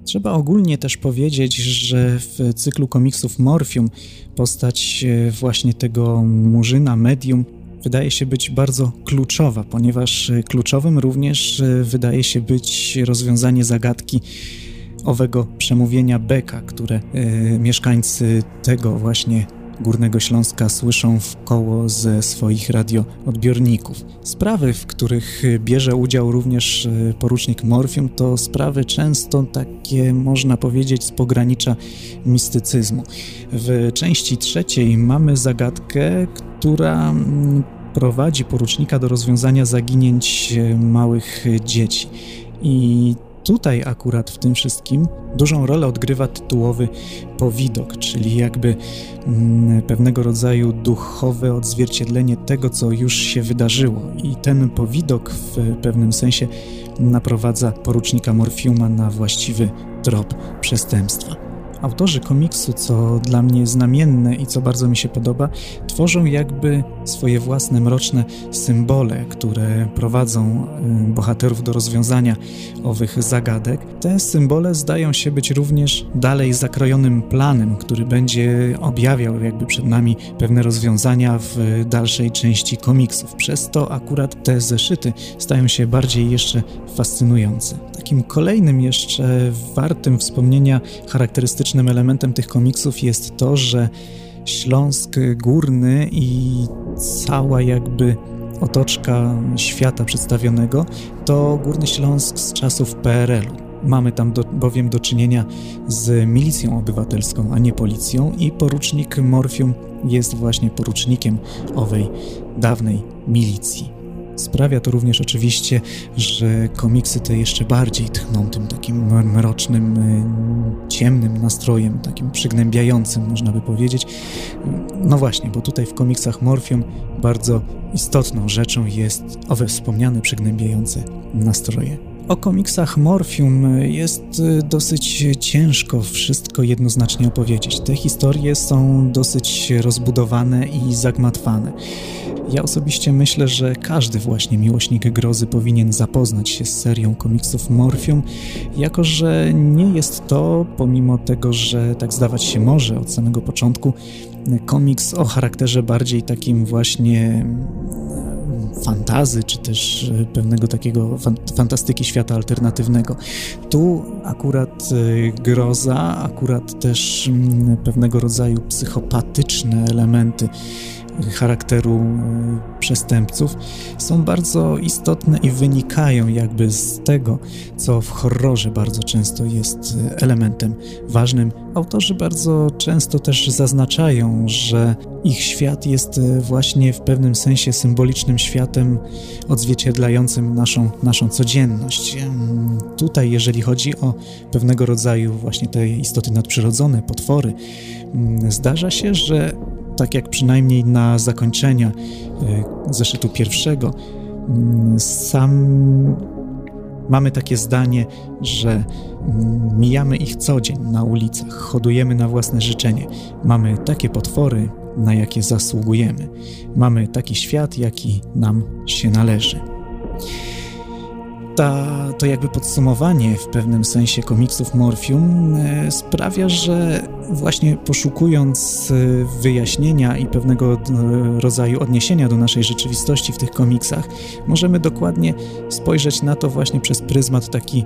Trzeba ogólnie też powiedzieć, że w cyklu komiksów Morfium postać e, właśnie tego Murzyna medium wydaje się być bardzo kluczowa, ponieważ kluczowym również wydaje się być rozwiązanie zagadki owego przemówienia Beka, które y, mieszkańcy tego właśnie Górnego Śląska słyszą w koło ze swoich radioodbiorników. Sprawy, w których bierze udział również porucznik Morfium, to sprawy często takie, można powiedzieć, z pogranicza mistycyzmu. W części trzeciej mamy zagadkę, która mm, prowadzi porucznika do rozwiązania zaginięć e, małych dzieci. I Tutaj akurat w tym wszystkim dużą rolę odgrywa tytułowy powidok, czyli jakby mm, pewnego rodzaju duchowe odzwierciedlenie tego, co już się wydarzyło. I ten powidok w pewnym sensie naprowadza porucznika Morfiuma na właściwy trop przestępstwa. Autorzy komiksu, co dla mnie znamienne i co bardzo mi się podoba, tworzą jakby swoje własne mroczne symbole, które prowadzą y, bohaterów do rozwiązania owych zagadek. Te symbole zdają się być również dalej zakrojonym planem, który będzie objawiał jakby przed nami pewne rozwiązania w dalszej części komiksów. Przez to akurat te zeszyty stają się bardziej jeszcze fascynujące. Takim kolejnym jeszcze wartym wspomnienia charakterystycznym elementem tych komiksów jest to, że Śląsk Górny i cała jakby otoczka świata przedstawionego to Górny Śląsk z czasów PRL-u. Mamy tam do, bowiem do czynienia z milicją obywatelską, a nie policją i porucznik Morfium jest właśnie porucznikiem owej dawnej milicji. Sprawia to również oczywiście, że komiksy te jeszcze bardziej tchną tym takim mrocznym, y, ciemnym nastrojem, takim przygnębiającym, można by powiedzieć. No właśnie, bo tutaj w komiksach Morfium bardzo istotną rzeczą jest owe wspomniane przygnębiające nastroje. O komiksach Morfium jest y, dosyć ciężko wszystko jednoznacznie opowiedzieć. Te historie są dosyć rozbudowane i zagmatwane. Ja osobiście myślę, że każdy właśnie miłośnik grozy powinien zapoznać się z serią komiksów Morfium, jako że nie jest to, pomimo tego, że tak zdawać się może od samego początku, komiks o charakterze bardziej takim właśnie fantazy, czy też e, pewnego takiego fantastyki świata alternatywnego. Tu akurat e, groza, akurat też mm, pewnego rodzaju psychopatyczne elementy charakteru e, przestępców są bardzo istotne i wynikają jakby z tego, co w horrorze bardzo często jest e, elementem ważnym. Autorzy bardzo często też zaznaczają, że ich świat jest e, właśnie w pewnym sensie symbolicznym światem odzwierciedlającym naszą, naszą codzienność. Tutaj, jeżeli chodzi o pewnego rodzaju właśnie te istoty nadprzyrodzone, potwory, zdarza się, że tak jak przynajmniej na zakończenie zeszytu pierwszego, mm, sam mamy takie zdanie, że mm, mijamy ich co dzień na ulicach, hodujemy na własne życzenie. Mamy takie potwory, na jakie zasługujemy. Mamy taki świat, jaki nam się należy ta, to jakby podsumowanie w pewnym sensie komiksów Morfium e, sprawia, że właśnie poszukując e, wyjaśnienia i pewnego e, rodzaju odniesienia do naszej rzeczywistości w tych komiksach, możemy dokładnie spojrzeć na to właśnie przez pryzmat taki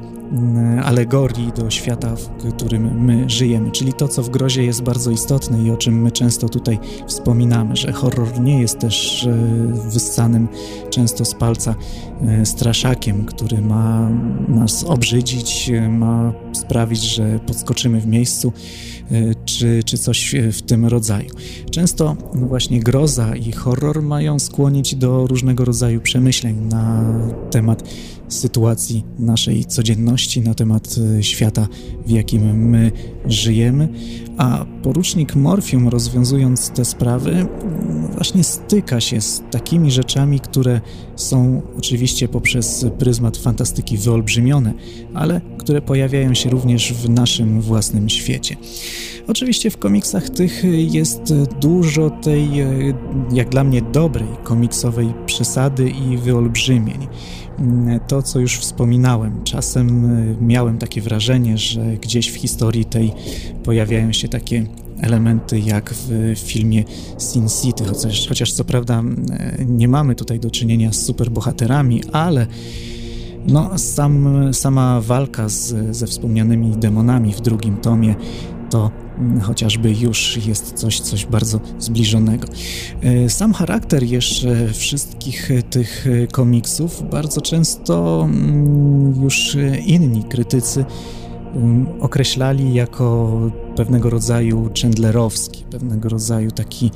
alegorii do świata, w którym my żyjemy, czyli to, co w grozie jest bardzo istotne i o czym my często tutaj wspominamy, że horror nie jest też wyssanym często z palca straszakiem, który ma nas obrzydzić, ma sprawić, że podskoczymy w miejscu, czy, czy coś w tym rodzaju. Często właśnie groza i horror mają skłonić do różnego rodzaju przemyśleń na temat sytuacji naszej codzienności, na temat e, świata, w jakim my żyjemy, a porucznik Morfium, rozwiązując te sprawy, właśnie styka się z takimi rzeczami, które są oczywiście poprzez pryzmat fantastyki wyolbrzymione, ale które pojawiają się również w naszym własnym świecie. Oczywiście w komiksach tych jest dużo tej, e, jak dla mnie, dobrej komiksowej przesady i wyolbrzymień. To, co już wspominałem, czasem miałem takie wrażenie, że gdzieś w historii tej pojawiają się takie elementy jak w filmie Sin City, chociaż, chociaż co prawda nie mamy tutaj do czynienia z superbohaterami, ale no, sam, sama walka z, ze wspomnianymi demonami w drugim tomie to chociażby już jest coś, coś bardzo zbliżonego. E, sam charakter jeszcze wszystkich tych komiksów bardzo często mm, już inni krytycy określali jako pewnego rodzaju chandlerowski, pewnego rodzaju taki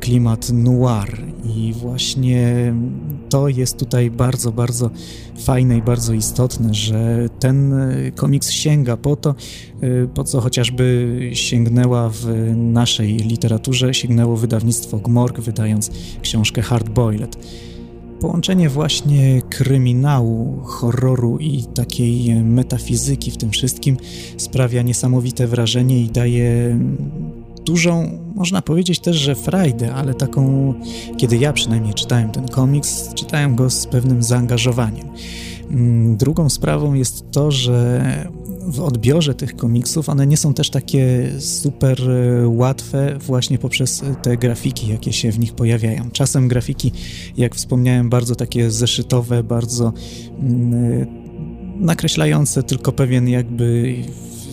klimat noir. I właśnie to jest tutaj bardzo, bardzo fajne i bardzo istotne, że ten komiks sięga po to, po co chociażby sięgnęła w naszej literaturze, sięgnęło wydawnictwo Gmorg, wydając książkę Hardboiled połączenie właśnie kryminału, horroru i takiej metafizyki w tym wszystkim sprawia niesamowite wrażenie i daje dużą, można powiedzieć też, że frajdę, ale taką, kiedy ja przynajmniej czytałem ten komiks, czytałem go z pewnym zaangażowaniem. Mm, drugą sprawą jest to, że w odbiorze tych komiksów one nie są też takie super e, łatwe właśnie poprzez te grafiki, jakie się w nich pojawiają. Czasem grafiki, jak wspomniałem, bardzo takie zeszytowe, bardzo mm, e, nakreślające tylko pewien jakby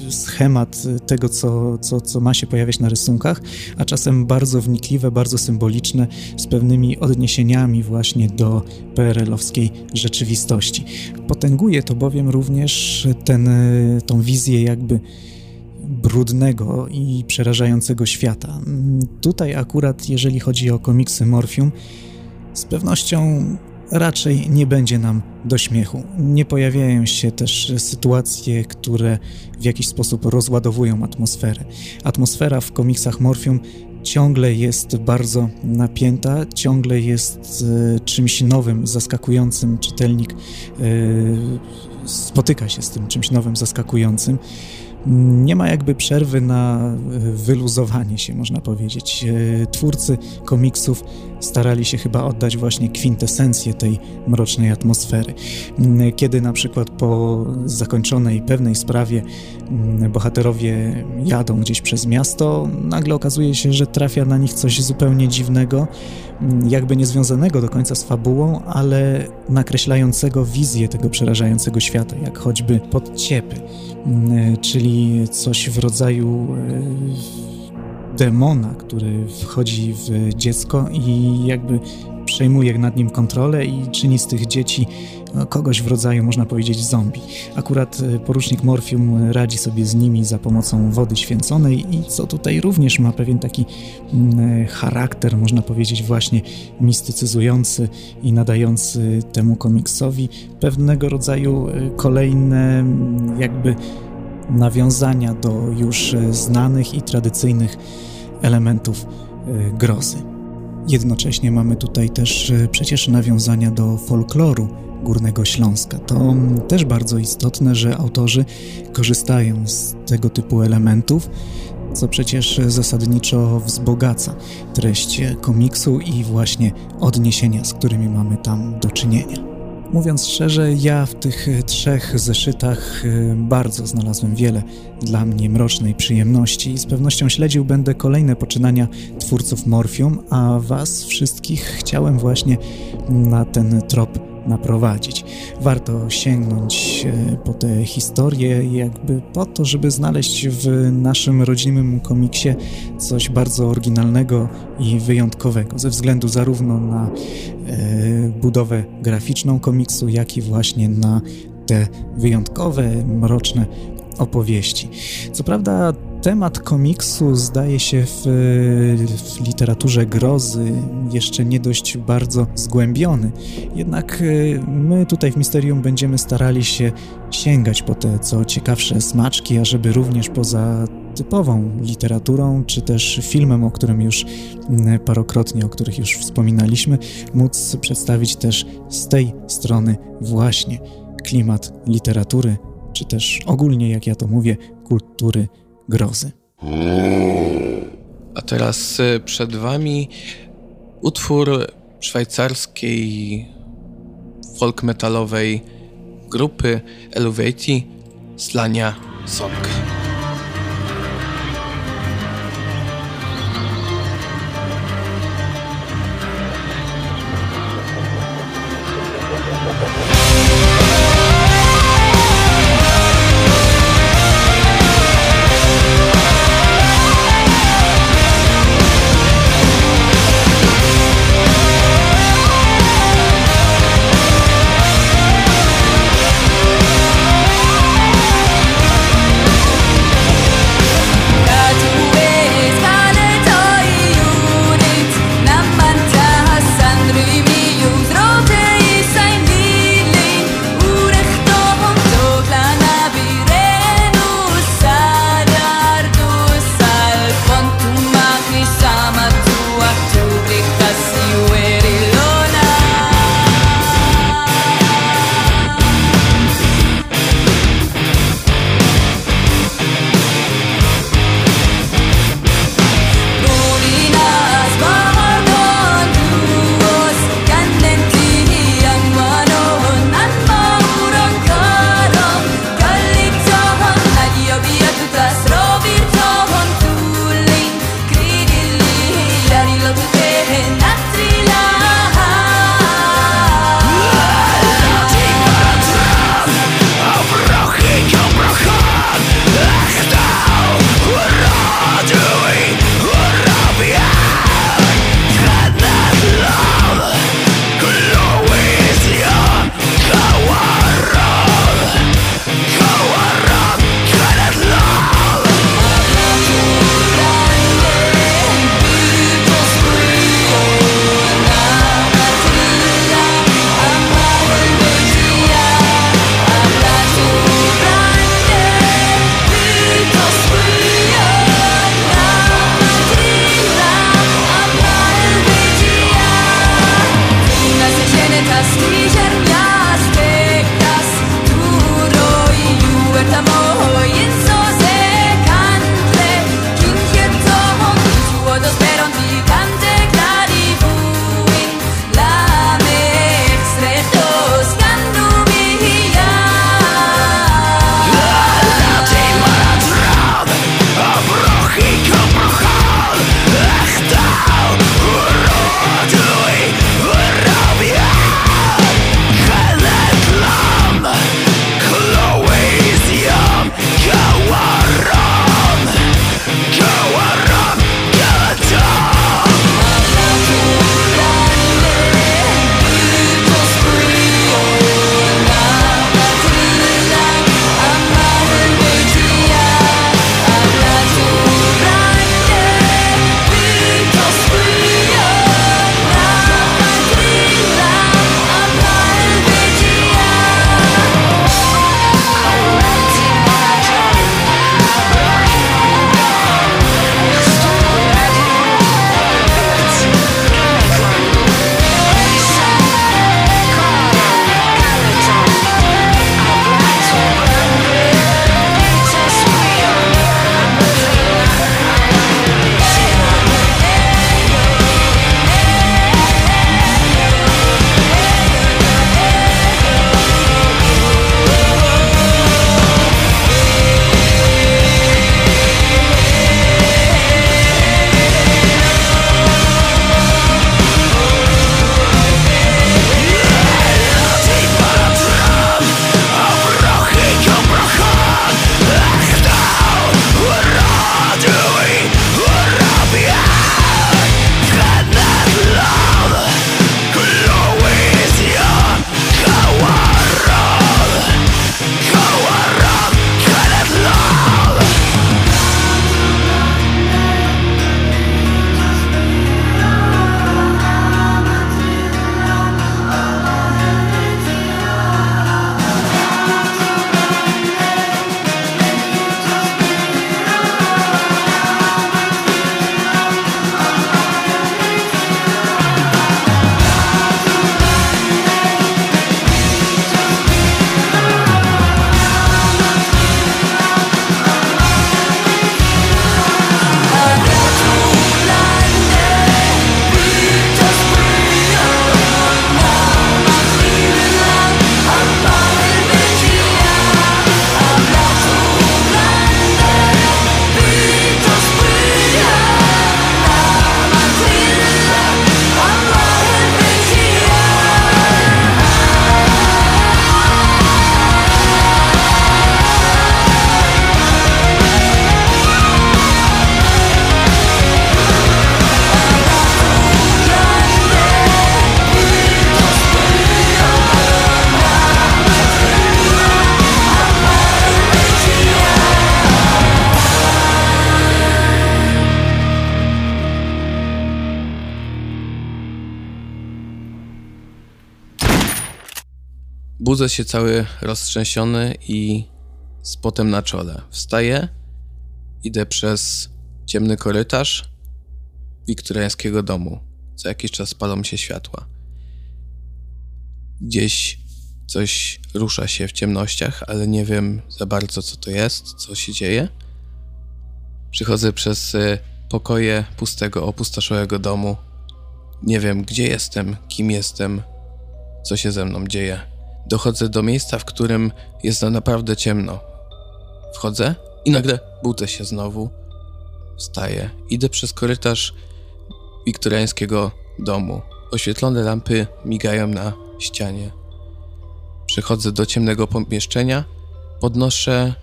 schemat tego, co, co, co ma się pojawiać na rysunkach, a czasem bardzo wnikliwe, bardzo symboliczne, z pewnymi odniesieniami właśnie do PRL-owskiej rzeczywistości. Potęguje to bowiem również ten, tą wizję jakby brudnego i przerażającego świata. Tutaj akurat, jeżeli chodzi o komiksy Morfium, z pewnością raczej nie będzie nam do śmiechu. Nie pojawiają się też sytuacje, które w jakiś sposób rozładowują atmosferę. Atmosfera w komiksach Morfium ciągle jest bardzo napięta, ciągle jest e, czymś nowym, zaskakującym. Czytelnik e, spotyka się z tym czymś nowym, zaskakującym nie ma jakby przerwy na e, wyluzowanie się, można powiedzieć. E, twórcy komiksów starali się chyba oddać właśnie kwintesencję tej mrocznej atmosfery. Mm, kiedy na przykład po zakończonej pewnej sprawie mm, bohaterowie jadą gdzieś przez miasto, nagle okazuje się, że trafia na nich coś zupełnie dziwnego, mm, jakby niezwiązanego do końca z fabułą, ale nakreślającego wizję tego przerażającego świata, jak choćby podciepy czyli coś w rodzaju e, demona, który wchodzi w dziecko i jakby przejmuje nad nim kontrolę i czyni z tych dzieci no, kogoś w rodzaju, można powiedzieć, zombie. Akurat e, porucznik Morfium radzi sobie z nimi za pomocą wody święconej i co tutaj również ma pewien taki mm, charakter, można powiedzieć, właśnie mistycyzujący i nadający temu komiksowi pewnego rodzaju e, kolejne mm, jakby nawiązania do już e, znanych i tradycyjnych elementów grozy. Jednocześnie mamy tutaj też przecież nawiązania do folkloru Górnego Śląska. To też bardzo istotne, że autorzy korzystają z tego typu elementów, co przecież zasadniczo wzbogaca treść komiksu i właśnie odniesienia, z którymi mamy tam do czynienia. Mówiąc szczerze, ja w tych trzech zeszytach y, bardzo znalazłem wiele dla mnie mrocznej przyjemności i z pewnością śledził będę kolejne poczynania twórców Morfium, a was wszystkich chciałem właśnie na ten trop naprowadzić. Warto sięgnąć e, po te historie, jakby po to, żeby znaleźć w naszym rodzimym komiksie coś bardzo oryginalnego i wyjątkowego, ze względu zarówno na e, budowę graficzną komiksu, jak i właśnie na te wyjątkowe, mroczne opowieści. Co prawda Temat komiksu zdaje się w, w, literaturze grozy jeszcze nie dość bardzo zgłębiony, jednak e, my tutaj w Misterium będziemy starali się sięgać po te co ciekawsze smaczki, ażeby również poza typową literaturą, czy też filmem, o którym już parokrotnie, o których już wspominaliśmy, móc przedstawić też z tej strony właśnie klimat literatury, czy też ogólnie, jak ja to mówię, kultury grozy. A teraz y, przed wami utwór szwajcarskiej folk metalowej grupy Eluvati Slania Song. Budzę się cały roztrzęsiony i z potem na czole. Wstaję, idę przez ciemny korytarz wiktoriańskiego domu. Co jakiś czas palą się światła. Gdzieś coś rusza się w ciemnościach, ale nie wiem za bardzo, co to jest, co się dzieje. Przychodzę przez y, pokoje pustego, opustoszałego domu. Nie wiem, gdzie jestem, kim jestem, co się ze mną dzieje. Dochodzę do miejsca, w którym jest naprawdę ciemno. Wchodzę i nagle budzę się znowu. Wstaję, idę przez korytarz wiktoriańskiego domu. Oświetlone lampy migają na ścianie. Przechodzę do ciemnego pomieszczenia, podnoszę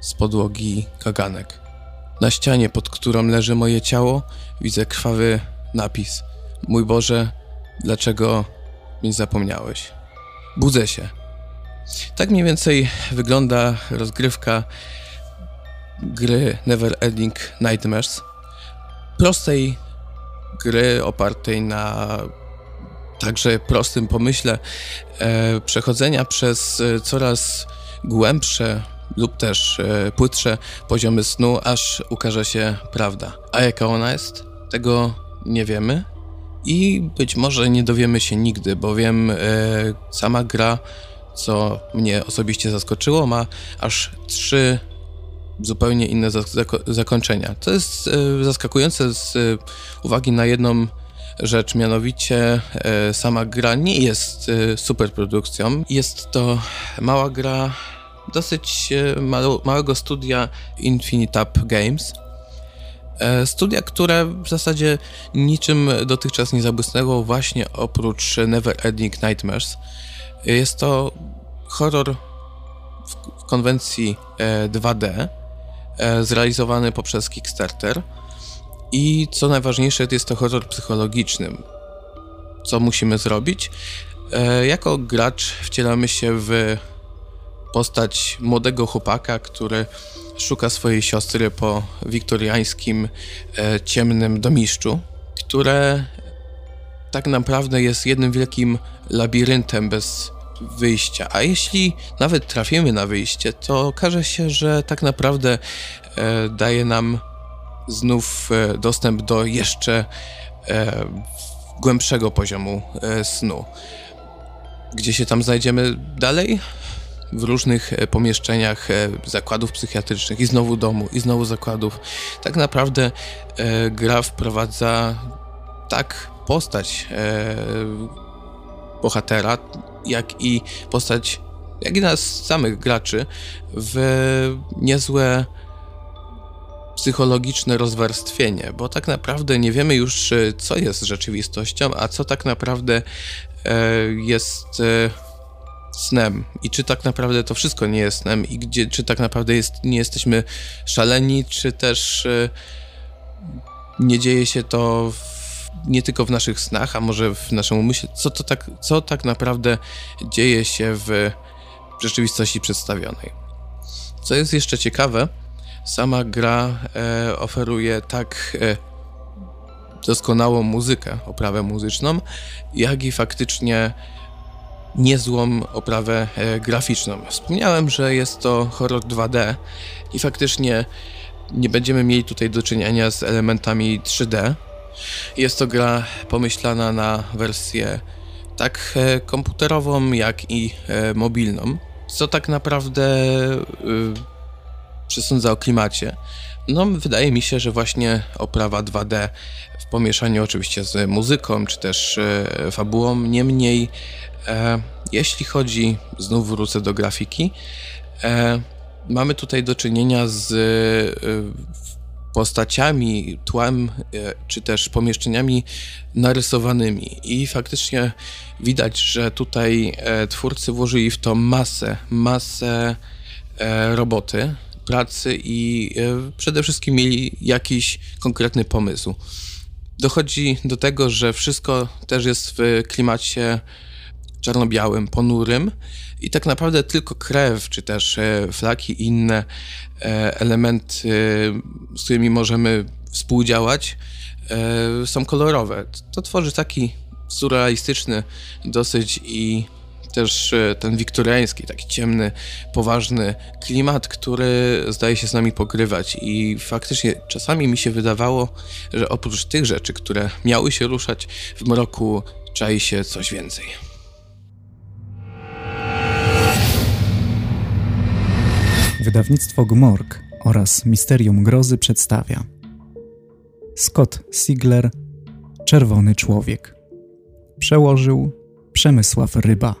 z podłogi kaganek. Na ścianie, pod którą leży moje ciało, widzę krwawy napis: Mój Boże, dlaczego mi zapomniałeś? Budzę się. Tak mniej więcej wygląda rozgrywka gry Never Ending Nightmares. Prostej gry opartej na także prostym pomyśle e, przechodzenia przez e, coraz głębsze lub też e, płytsze poziomy snu, aż ukaże się prawda. A jaka ona jest? Tego nie wiemy i być może nie dowiemy się nigdy, bowiem e, sama gra, co mnie osobiście zaskoczyło, ma aż trzy zupełnie inne zakończenia. To jest e, zaskakujące z uwagi na jedną rzecz, mianowicie e, sama gra nie jest e, super produkcją. Jest to mała gra dosyć e, małego studia Infinitap Games. Studia, które w zasadzie niczym dotychczas nie zabłysnęło właśnie oprócz Never Ending Nightmares. Jest to horror w konwencji 2D, zrealizowany poprzez Kickstarter. I co najważniejsze, jest to horror psychologiczny. Co musimy zrobić? E, jako gracz wcielamy się w postać młodego chłopaka, który szuka swojej siostry po wiktoriańskim e, ciemnym domiszczu, które tak naprawdę jest jednym wielkim labiryntem bez wyjścia. A jeśli nawet trafimy na wyjście, to okaże się, że tak naprawdę e, daje nam znów e, dostęp do jeszcze głębszego poziomu snu. Gdzie się tam znajdziemy dalej? W różnych pomieszczeniach zakładów psychiatrycznych i znowu domu, i znowu zakładów. Tak naprawdę gra wprowadza tak postać bohatera, jak i postać, jak i nas samych graczy w niezłe psychologiczne rozwarstwienie, bo tak naprawdę nie wiemy już, e, co jest rzeczywistością, a co tak naprawdę e, jest e, snem i czy tak naprawdę to wszystko nie jest snem i gdzie, czy tak naprawdę jest, nie jesteśmy szaleni, czy też nie dzieje się to w, nie tylko w naszych snach, a może w naszym umyśle, co, to tak, co tak naprawdę dzieje się w rzeczywistości przedstawionej. Co jest jeszcze ciekawe, sama gra e, oferuje tak e, doskonałą muzykę, oprawę muzyczną, jak i faktycznie niezłą oprawę e, graficzną. Wspomniałem, że jest to horror 2D i faktycznie nie będziemy mieli tutaj do czynienia z elementami 3D. Jest to gra pomyślana na wersję tak e, komputerową, jak i e, mobilną, co tak naprawdę przesądza o klimacie. No, wydaje mi się, że właśnie oprawa 2D w pomieszaniu oczywiście z muzyką, czy też fabułą, niemniej jeśli chodzi, znów wrócę do grafiki, e, mamy tutaj do czynienia z e, postaciami, tłem, e, czy też pomieszczeniami narysowanymi i faktycznie widać, że tutaj e, twórcy włożyli w to masę, masę roboty, pracy i e, przede wszystkim mieli jakiś konkretny pomysł. Dochodzi do tego, że wszystko też jest w klimacie czarno-białym, ponurym i tak naprawdę tylko krew, czy też e, flaki i inne e, elementy, z którymi możemy współdziałać, są kolorowe. To tworzy taki surrealistyczny dosyć i też e, ten wiktoriański, taki ciemny, poważny klimat, który zdaje się z nami pokrywać. I faktycznie czasami mi się wydawało, że oprócz tych rzeczy, które miały się ruszać w mroku, czai się coś więcej. Wydawnictwo Gmorg oraz Misterium Grozy przedstawia Scott Sigler Czerwony Człowiek Przełożył Przemysław Ryba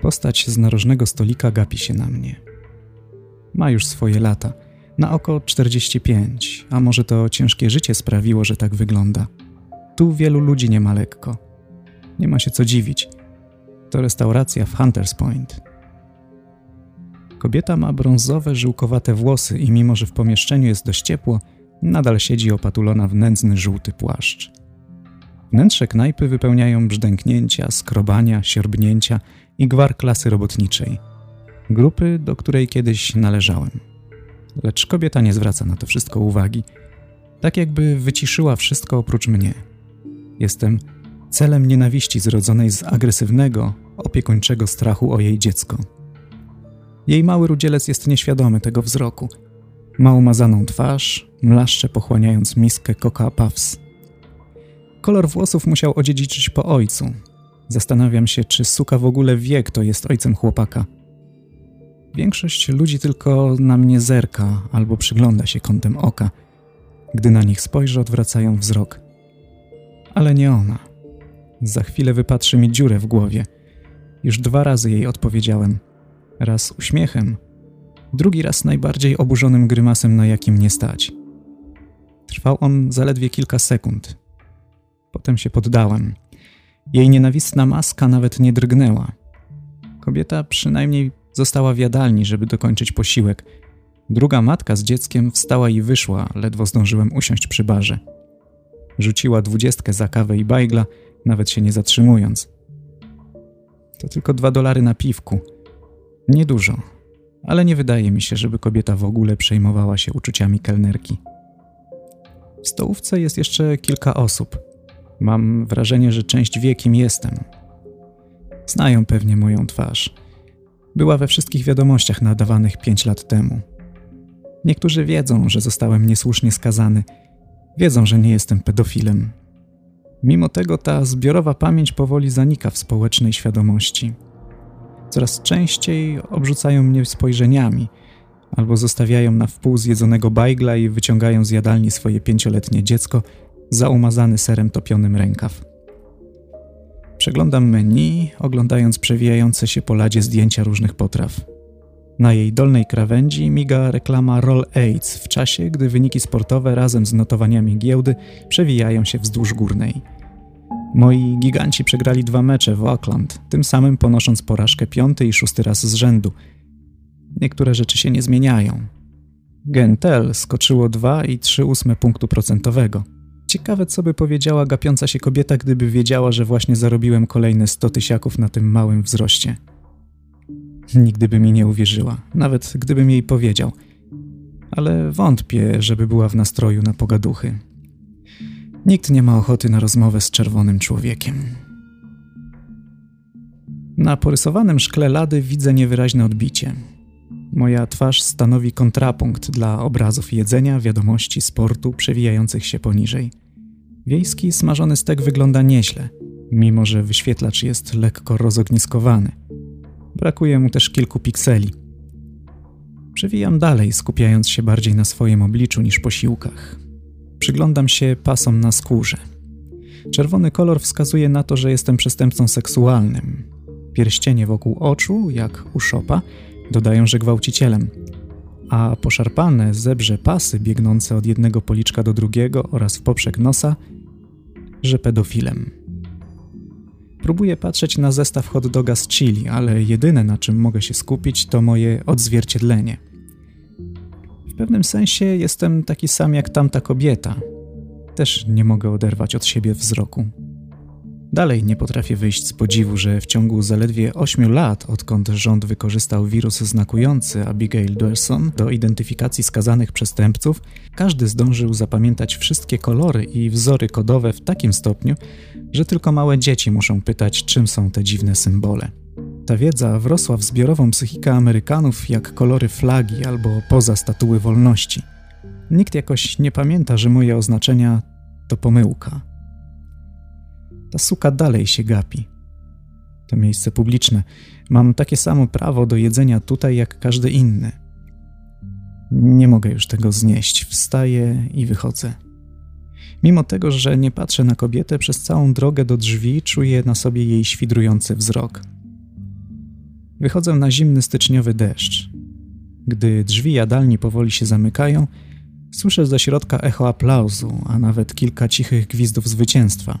Postać z narożnego stolika gapi się na mnie. Ma już swoje lata, na oko 45, a może to ciężkie życie sprawiło, że tak wygląda. Tu wielu ludzi nie ma lekko. Nie ma się co dziwić. To restauracja w Hunters Point. Kobieta ma brązowe, żyłkowate włosy i mimo, że w pomieszczeniu jest dość ciepło, nadal siedzi opatulona w nędzny żółty płaszcz. Wnętrze knajpy wypełniają brzdęknięcia, skrobania, siorbnięcia i gwar klasy robotniczej. Grupy, do której kiedyś należałem. Lecz kobieta nie zwraca na to wszystko uwagi. Tak jakby wyciszyła wszystko oprócz mnie. Jestem celem nienawiści zrodzonej z agresywnego, opiekuńczego strachu o jej dziecko. Jej mały rudzielec jest nieświadomy tego wzroku. Ma umazaną twarz, mlaszcze pochłaniając miskę coca puffs. Kolor włosów musiał odziedziczyć po ojcu. Zastanawiam się, czy suka w ogóle wie, kto jest ojcem chłopaka. Większość ludzi tylko na mnie zerka albo przygląda się kątem oka. Gdy na nich spojrzę, odwracają wzrok. Ale nie ona. Za chwilę wypatrzy mi dziurę w głowie. Już dwa razy jej odpowiedziałem. Raz uśmiechem, drugi raz najbardziej oburzonym grymasem, na jakim nie stać. Trwał on zaledwie kilka sekund. Potem się poddałem. Jej nienawistna maska nawet nie drgnęła. Kobieta przynajmniej została w jadalni, żeby dokończyć posiłek. Druga matka z dzieckiem wstała i wyszła, ledwo zdążyłem usiąść przy barze. Rzuciła dwudziestkę za kawę i bajgla, nawet się nie zatrzymując. To tylko dwa dolary na piwku. Niedużo, ale nie wydaje mi się, żeby kobieta w ogóle przejmowała się uczuciami kelnerki. W stołówce jest jeszcze kilka osób. Mam wrażenie, że część wie, kim jestem. Znają pewnie moją twarz. Była we wszystkich wiadomościach nadawanych pięć lat temu. Niektórzy wiedzą, że zostałem niesłusznie skazany. Wiedzą, że nie jestem pedofilem. Mimo tego ta zbiorowa pamięć powoli zanika w społecznej świadomości. Coraz częściej obrzucają mnie spojrzeniami albo zostawiają na wpół zjedzonego bajgla i wyciągają z jadalni swoje pięcioletnie dziecko, za umazany serem topionym rękaw. Przeglądam menu, oglądając przewijające się po ladzie zdjęcia różnych potraw. Na jej dolnej krawędzi miga reklama Roll Aids w czasie, gdy wyniki sportowe razem z notowaniami giełdy przewijają się wzdłuż górnej. Moi giganci przegrali dwa mecze w Auckland, tym samym ponosząc porażkę piąty i szósty raz z rzędu. Niektóre rzeczy się nie zmieniają. Gentel skoczyło 2 i 3 ósme punktu procentowego. Ciekawe, co by powiedziała gapiąca się kobieta, gdyby wiedziała, że właśnie zarobiłem kolejne 100 tysiaków na tym małym wzroście. Nigdy by mi nie uwierzyła, nawet gdybym jej powiedział. Ale wątpię, żeby była w nastroju na pogaduchy. Nikt nie ma ochoty na rozmowę z czerwonym człowiekiem. Na porysowanym szkle lady widzę niewyraźne odbicie. Moja twarz stanowi kontrapunkt dla obrazów jedzenia, wiadomości, sportu przewijających się poniżej. Wiejski smażony stek wygląda nieźle, mimo że wyświetlacz jest lekko rozogniskowany. Brakuje mu też kilku pikseli. Przewijam dalej, skupiając się bardziej na swoim obliczu niż posiłkach. Przyglądam się pasom na skórze. Czerwony kolor wskazuje na to, że jestem przestępcą seksualnym. Pierścienie wokół oczu, jak u szopa, dodają, że gwałcicielem, a poszarpane zebrze pasy biegnące od jednego policzka do drugiego oraz w poprzek nosa, że pedofilem. Próbuję patrzeć na zestaw hot doga z chili, ale jedyne na czym mogę się skupić to moje odzwierciedlenie. W pewnym sensie jestem taki sam jak tamta kobieta. Też nie mogę oderwać od siebie wzroku. Dalej nie potrafię wyjść z podziwu, że w ciągu zaledwie 8 lat, odkąd rząd wykorzystał wirus znakujący Abigail Dawson do identyfikacji skazanych przestępców, każdy zdążył zapamiętać wszystkie kolory i wzory kodowe w takim stopniu, że tylko małe dzieci muszą pytać, czym są te dziwne symbole. Ta wiedza wrosła w zbiorową psychikę Amerykanów jak kolory flagi albo poza statuły wolności. Nikt jakoś nie pamięta, że moje oznaczenia to pomyłka. Ta suka dalej się gapi. To miejsce publiczne. Mam takie samo prawo do jedzenia tutaj jak każdy inny. Nie mogę już tego znieść. Wstaję i wychodzę. Mimo tego, że nie patrzę na kobietę, przez całą drogę do drzwi czuję na sobie jej świdrujący wzrok. Wychodzę na zimny styczniowy deszcz. Gdy drzwi jadalni powoli się zamykają, słyszę ze środka echo aplauzu, a nawet kilka cichych gwizdów zwycięstwa.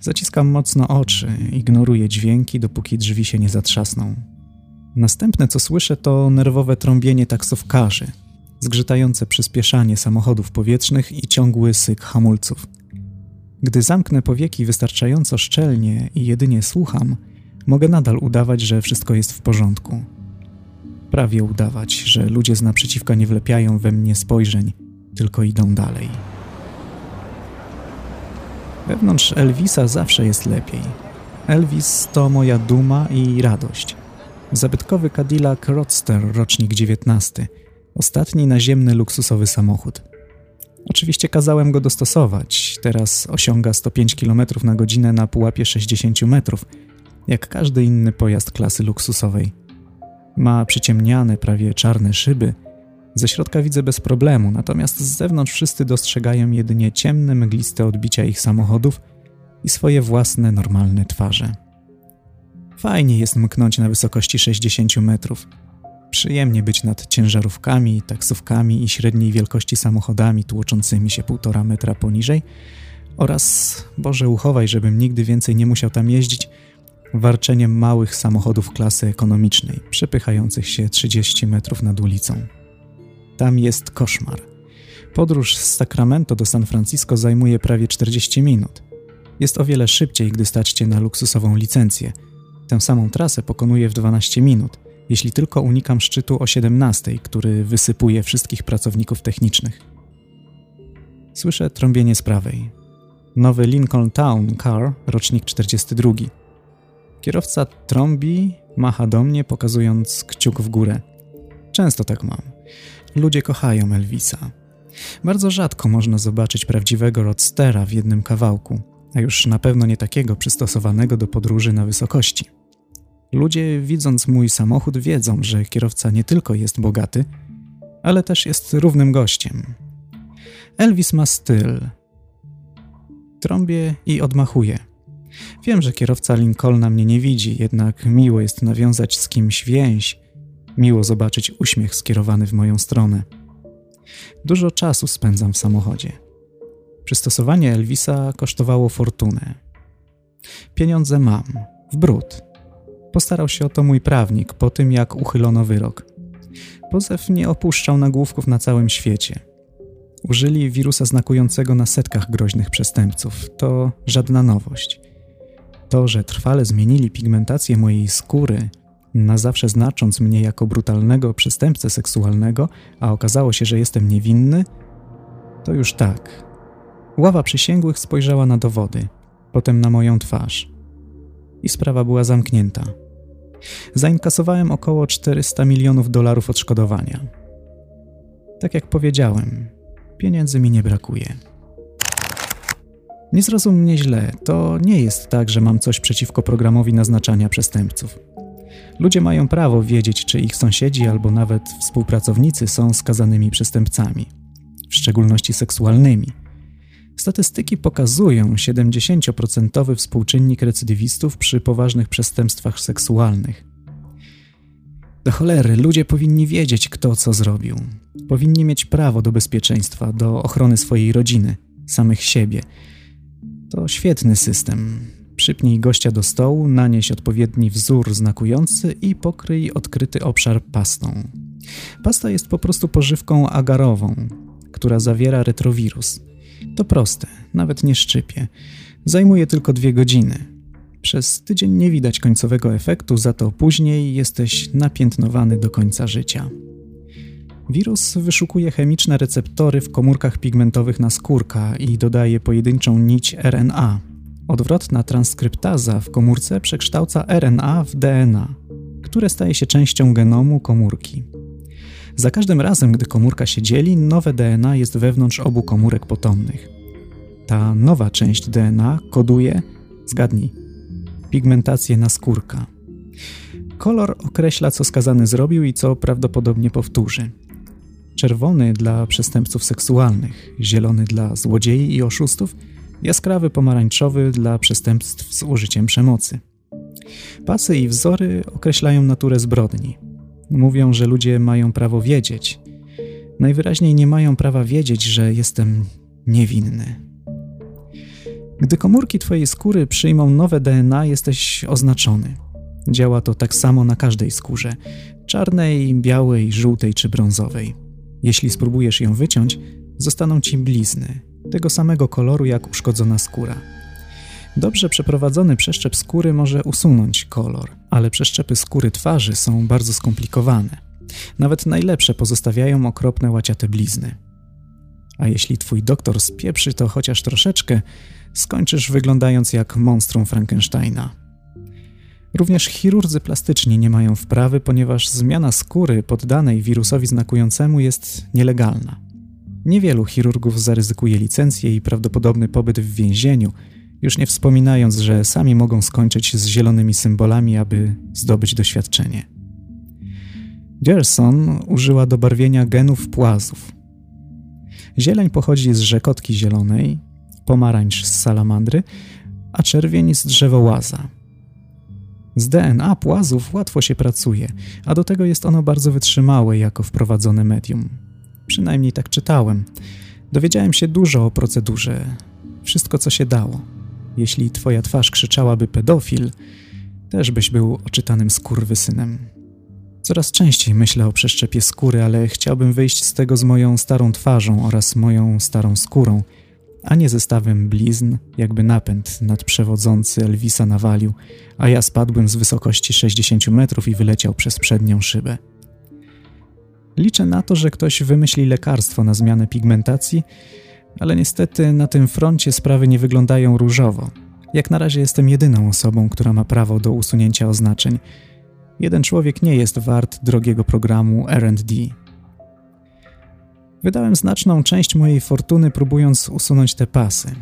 Zaciskam mocno oczy, ignoruję dźwięki, dopóki drzwi się nie zatrzasną. Następne, co słyszę, to nerwowe trąbienie taksówkarzy, zgrzytające przyspieszanie samochodów powietrznych i ciągły syk hamulców. Gdy zamknę powieki wystarczająco szczelnie i jedynie słucham, mogę nadal udawać, że wszystko jest w porządku. Prawie udawać, że ludzie z naprzeciwka nie wlepiają we mnie spojrzeń, tylko idą dalej. Wewnątrz Elvisa zawsze jest lepiej. Elvis to moja duma i radość. Zabytkowy Cadillac Roadster, rocznik 19. Ostatni naziemny luksusowy samochód. Oczywiście kazałem go dostosować. Teraz osiąga 105 km na godzinę na pułapie 60 metrów, jak każdy inny pojazd klasy luksusowej. Ma przyciemniane, prawie czarne szyby. Ze środka widzę bez problemu, natomiast z zewnątrz wszyscy dostrzegają jedynie ciemne, mgliste odbicia ich samochodów i swoje własne, normalne twarze. Fajnie jest mknąć na wysokości 60 metrów. Przyjemnie być nad ciężarówkami, taksówkami i średniej wielkości samochodami tłoczącymi się półtora metra poniżej oraz, Boże uchowaj, żebym nigdy więcej nie musiał tam jeździć, warczeniem małych samochodów klasy ekonomicznej, przepychających się 30 metrów nad ulicą. Tam jest koszmar. Podróż z Sacramento do San Francisco zajmuje prawie 40 minut. Jest o wiele szybciej, gdy staćcie na luksusową licencję. Tę samą trasę pokonuję w 12 minut, jeśli tylko unikam szczytu o 17, który wysypuje wszystkich pracowników technicznych. Słyszę trąbienie z prawej. Nowy Lincoln Town Car, rocznik 42. Kierowca trąbi, macha do mnie, pokazując kciuk w górę. Często tak mam. Ludzie kochają Elvisa. Bardzo rzadko można zobaczyć prawdziwego roadstera w jednym kawałku, a już na pewno nie takiego przystosowanego do podróży na wysokości. Ludzie, widząc mój samochód, wiedzą, że kierowca nie tylko jest bogaty, ale też jest równym gościem. Elvis ma styl. Trąbię i odmachuje. Wiem, że kierowca Lincolna mnie nie widzi, jednak miło jest nawiązać z kimś więź, miło zobaczyć uśmiech skierowany w moją stronę. Dużo czasu spędzam w samochodzie. Przystosowanie Elvisa kosztowało fortunę. Pieniądze mam, w brud. Postarał się o to mój prawnik po tym, jak uchylono wyrok. Pozew nie opuszczał nagłówków na całym świecie. Użyli wirusa znakującego na setkach groźnych przestępców. To żadna nowość. To, że trwale zmienili pigmentację mojej skóry, na zawsze znacząc mnie jako brutalnego przestępcę seksualnego, a okazało się, że jestem niewinny, to już tak. Ława przysięgłych spojrzała na dowody, potem na moją twarz. I sprawa była zamknięta. Zainkasowałem około 400 milionów dolarów odszkodowania. Tak jak powiedziałem, pieniędzy mi nie brakuje. Nie zrozum mnie źle, to nie jest tak, że mam coś przeciwko programowi naznaczania przestępców. Ludzie mają prawo wiedzieć, czy ich sąsiedzi albo nawet współpracownicy są skazanymi przestępcami, w szczególności seksualnymi. Statystyki pokazują 70% współczynnik recydywistów przy poważnych przestępstwach seksualnych. Do cholery, ludzie powinni wiedzieć, kto co zrobił. Powinni mieć prawo do bezpieczeństwa, do ochrony swojej rodziny, samych siebie – to świetny system. Przypnij gościa do stołu, nanieś odpowiedni wzór znakujący i pokryj odkryty obszar pastą. Pasta jest po prostu pożywką agarową, która zawiera retrowirus. To proste, nawet nie szczypie. Zajmuje tylko dwie godziny. Przez tydzień nie widać końcowego efektu, za to później jesteś napiętnowany do końca życia. Wirus wyszukuje chemiczne receptory w komórkach pigmentowych naskórka i dodaje pojedynczą nić RNA. Odwrotna transkryptaza w komórce przekształca RNA w DNA, które staje się częścią genomu komórki. Za każdym razem, gdy komórka się dzieli, nowe DNA jest wewnątrz obu komórek potomnych. Ta nowa część DNA koduje, zgadnij, pigmentację naskórka. Kolor określa, co skazany zrobił i co prawdopodobnie powtórzy. Czerwony dla przestępców seksualnych, zielony dla złodziei i oszustów, jaskrawy pomarańczowy dla przestępstw z użyciem przemocy. Pasy i wzory określają naturę zbrodni. Mówią, że ludzie mają prawo wiedzieć. Najwyraźniej nie mają prawa wiedzieć, że jestem niewinny. Gdy komórki Twojej skóry przyjmą nowe DNA, jesteś oznaczony. Działa to tak samo na każdej skórze czarnej, białej, żółtej czy brązowej. Jeśli spróbujesz ją wyciąć, zostaną ci blizny, tego samego koloru jak uszkodzona skóra. Dobrze przeprowadzony przeszczep skóry może usunąć kolor, ale przeszczepy skóry twarzy są bardzo skomplikowane. Nawet najlepsze pozostawiają okropne łaciate blizny. A jeśli twój doktor spieprzy to chociaż troszeczkę, skończysz wyglądając jak monstrum Frankensteina. Również chirurdzy plastyczni nie mają wprawy, ponieważ zmiana skóry poddanej wirusowi znakującemu jest nielegalna. Niewielu chirurgów zaryzykuje licencję i prawdopodobny pobyt w więzieniu, już nie wspominając, że sami mogą skończyć z zielonymi symbolami, aby zdobyć doświadczenie. Gerson użyła do barwienia genów płazów. Zieleń pochodzi z rzekotki zielonej, pomarańcz z salamandry, a czerwień z drzewołaza. Z DNA płazów łatwo się pracuje, a do tego jest ono bardzo wytrzymałe jako wprowadzone medium. Przynajmniej tak czytałem. Dowiedziałem się dużo o procedurze, wszystko co się dało. Jeśli twoja twarz krzyczałaby pedofil, też byś był oczytanym skurwysynem. Coraz częściej myślę o przeszczepie skóry, ale chciałbym wyjść z tego z moją starą twarzą oraz moją starą skórą, a nie zestawem blizn, jakby napęd nadprzewodzący Elvisa nawalił, a ja spadłem z wysokości 60 metrów i wyleciał przez przednią szybę. Liczę na to, że ktoś wymyśli lekarstwo na zmianę pigmentacji, ale niestety na tym froncie sprawy nie wyglądają różowo. Jak na razie jestem jedyną osobą, która ma prawo do usunięcia oznaczeń. Jeden człowiek nie jest wart drogiego programu RD. Wydałem znaczną część mojej fortuny, próbując usunąć te pasy.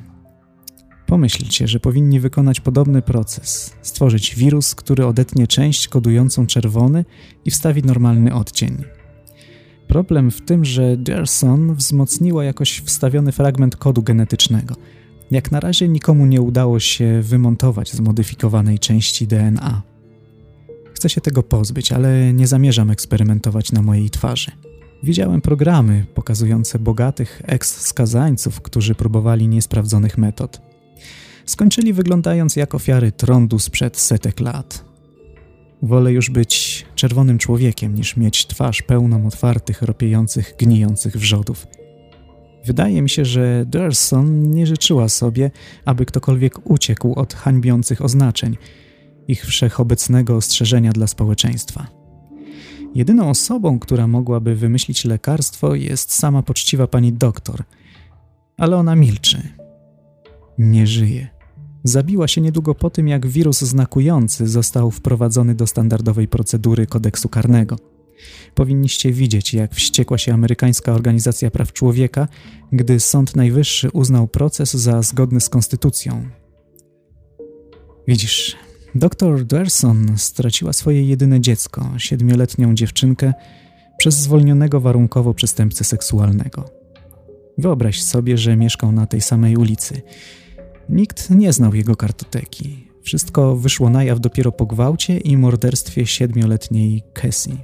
Pomyślcie, że powinni wykonać podobny proces: stworzyć wirus, który odetnie część kodującą czerwony i wstawi normalny odcień. Problem w tym, że Gerson wzmocniła jakoś wstawiony fragment kodu genetycznego. Jak na razie nikomu nie udało się wymontować zmodyfikowanej części DNA. Chcę się tego pozbyć, ale nie zamierzam eksperymentować na mojej twarzy. Widziałem programy pokazujące bogatych eks-skazańców, którzy próbowali niesprawdzonych metod. Skończyli wyglądając jak ofiary trądu sprzed setek lat. Wolę już być czerwonym człowiekiem, niż mieć twarz pełną otwartych, ropiejących, gnijących wrzodów. Wydaje mi się, że Derson nie życzyła sobie, aby ktokolwiek uciekł od hańbiących oznaczeń, ich wszechobecnego ostrzeżenia dla społeczeństwa. Jedyną osobą, która mogłaby wymyślić lekarstwo, jest sama poczciwa pani doktor, ale ona milczy. Nie żyje. Zabiła się niedługo po tym, jak wirus znakujący został wprowadzony do standardowej procedury kodeksu karnego. Powinniście widzieć, jak wściekła się amerykańska organizacja praw człowieka, gdy Sąd Najwyższy uznał proces za zgodny z konstytucją. Widzisz, Doktor Derson straciła swoje jedyne dziecko, siedmioletnią dziewczynkę, przez zwolnionego warunkowo przestępcę seksualnego. Wyobraź sobie, że mieszkał na tej samej ulicy. Nikt nie znał jego kartoteki. Wszystko wyszło na jaw dopiero po gwałcie i morderstwie siedmioletniej Cassie.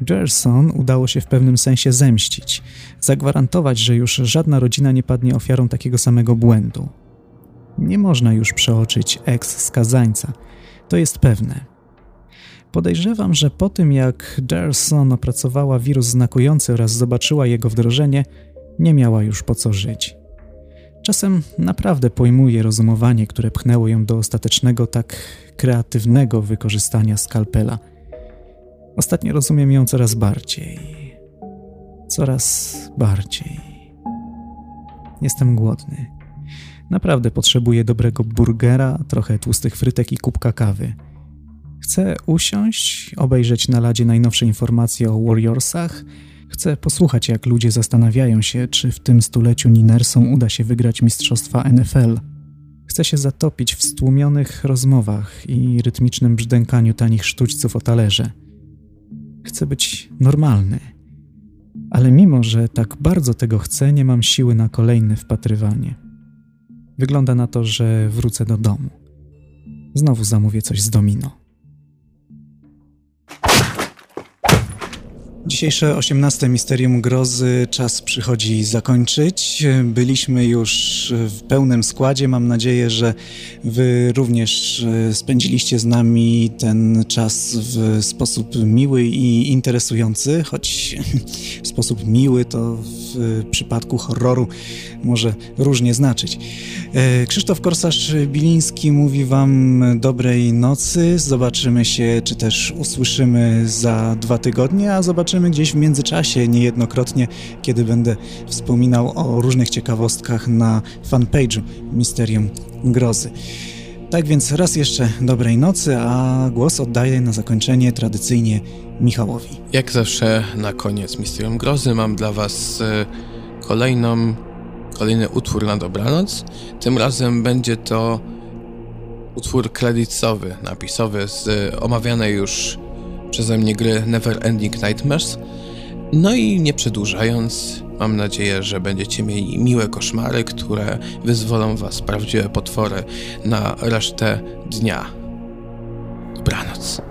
Gerson udało się w pewnym sensie zemścić, zagwarantować, że już żadna rodzina nie padnie ofiarą takiego samego błędu. Nie można już przeoczyć eks-skazańca, to jest pewne. Podejrzewam, że po tym jak Gerson opracowała wirus znakujący oraz zobaczyła jego wdrożenie, nie miała już po co żyć. Czasem naprawdę pojmuje rozumowanie, które pchnęło ją do ostatecznego, tak kreatywnego wykorzystania skalpela. Ostatnio rozumiem ją coraz bardziej. Coraz bardziej. Jestem głodny. Naprawdę potrzebuję dobrego burgera, trochę tłustych frytek i kubka kawy. Chcę usiąść, obejrzeć na ladzie najnowsze informacje o Warriorsach. Chcę posłuchać, jak ludzie zastanawiają się, czy w tym stuleciu Ninersom uda się wygrać mistrzostwa NFL. Chcę się zatopić w stłumionych rozmowach i rytmicznym brzdękaniu tanich sztućców o talerze. Chcę być normalny. Ale mimo, że tak bardzo tego chcę, nie mam siły na kolejne wpatrywanie. Wygląda na to, że wrócę do domu. Znowu zamówię coś z domino. Dzisiejsze 18 Misterium Grozy czas przychodzi zakończyć. Byliśmy już w pełnym składzie. Mam nadzieję, że Wy również e, spędziliście z nami ten czas w sposób miły i interesujący, choć *laughs* sposób miły to w przypadku horroru może różnie znaczyć. E, Krzysztof Korsarz-Biliński mówi Wam dobrej nocy. Zobaczymy się, czy też usłyszymy za dwa tygodnie, a zobaczymy gdzieś w międzyczasie niejednokrotnie, kiedy będę wspominał o różnych ciekawostkach na fanpage'u Misterium Grozy. Tak więc raz jeszcze dobrej nocy, a głos oddaję na zakończenie tradycyjnie Michałowi. Jak zawsze na koniec Misterium Grozy mam dla Was e, kolejną kolejny utwór na dobranoc. Tym razem będzie to utwór kredytowy, napisowy z omawianej już przeze mnie gry Never Ending Nightmares. No i nie przedłużając, mam nadzieję, że będziecie mieli miłe koszmary, które wyzwolą was prawdziwe potwory na resztę dnia. Dobranoc.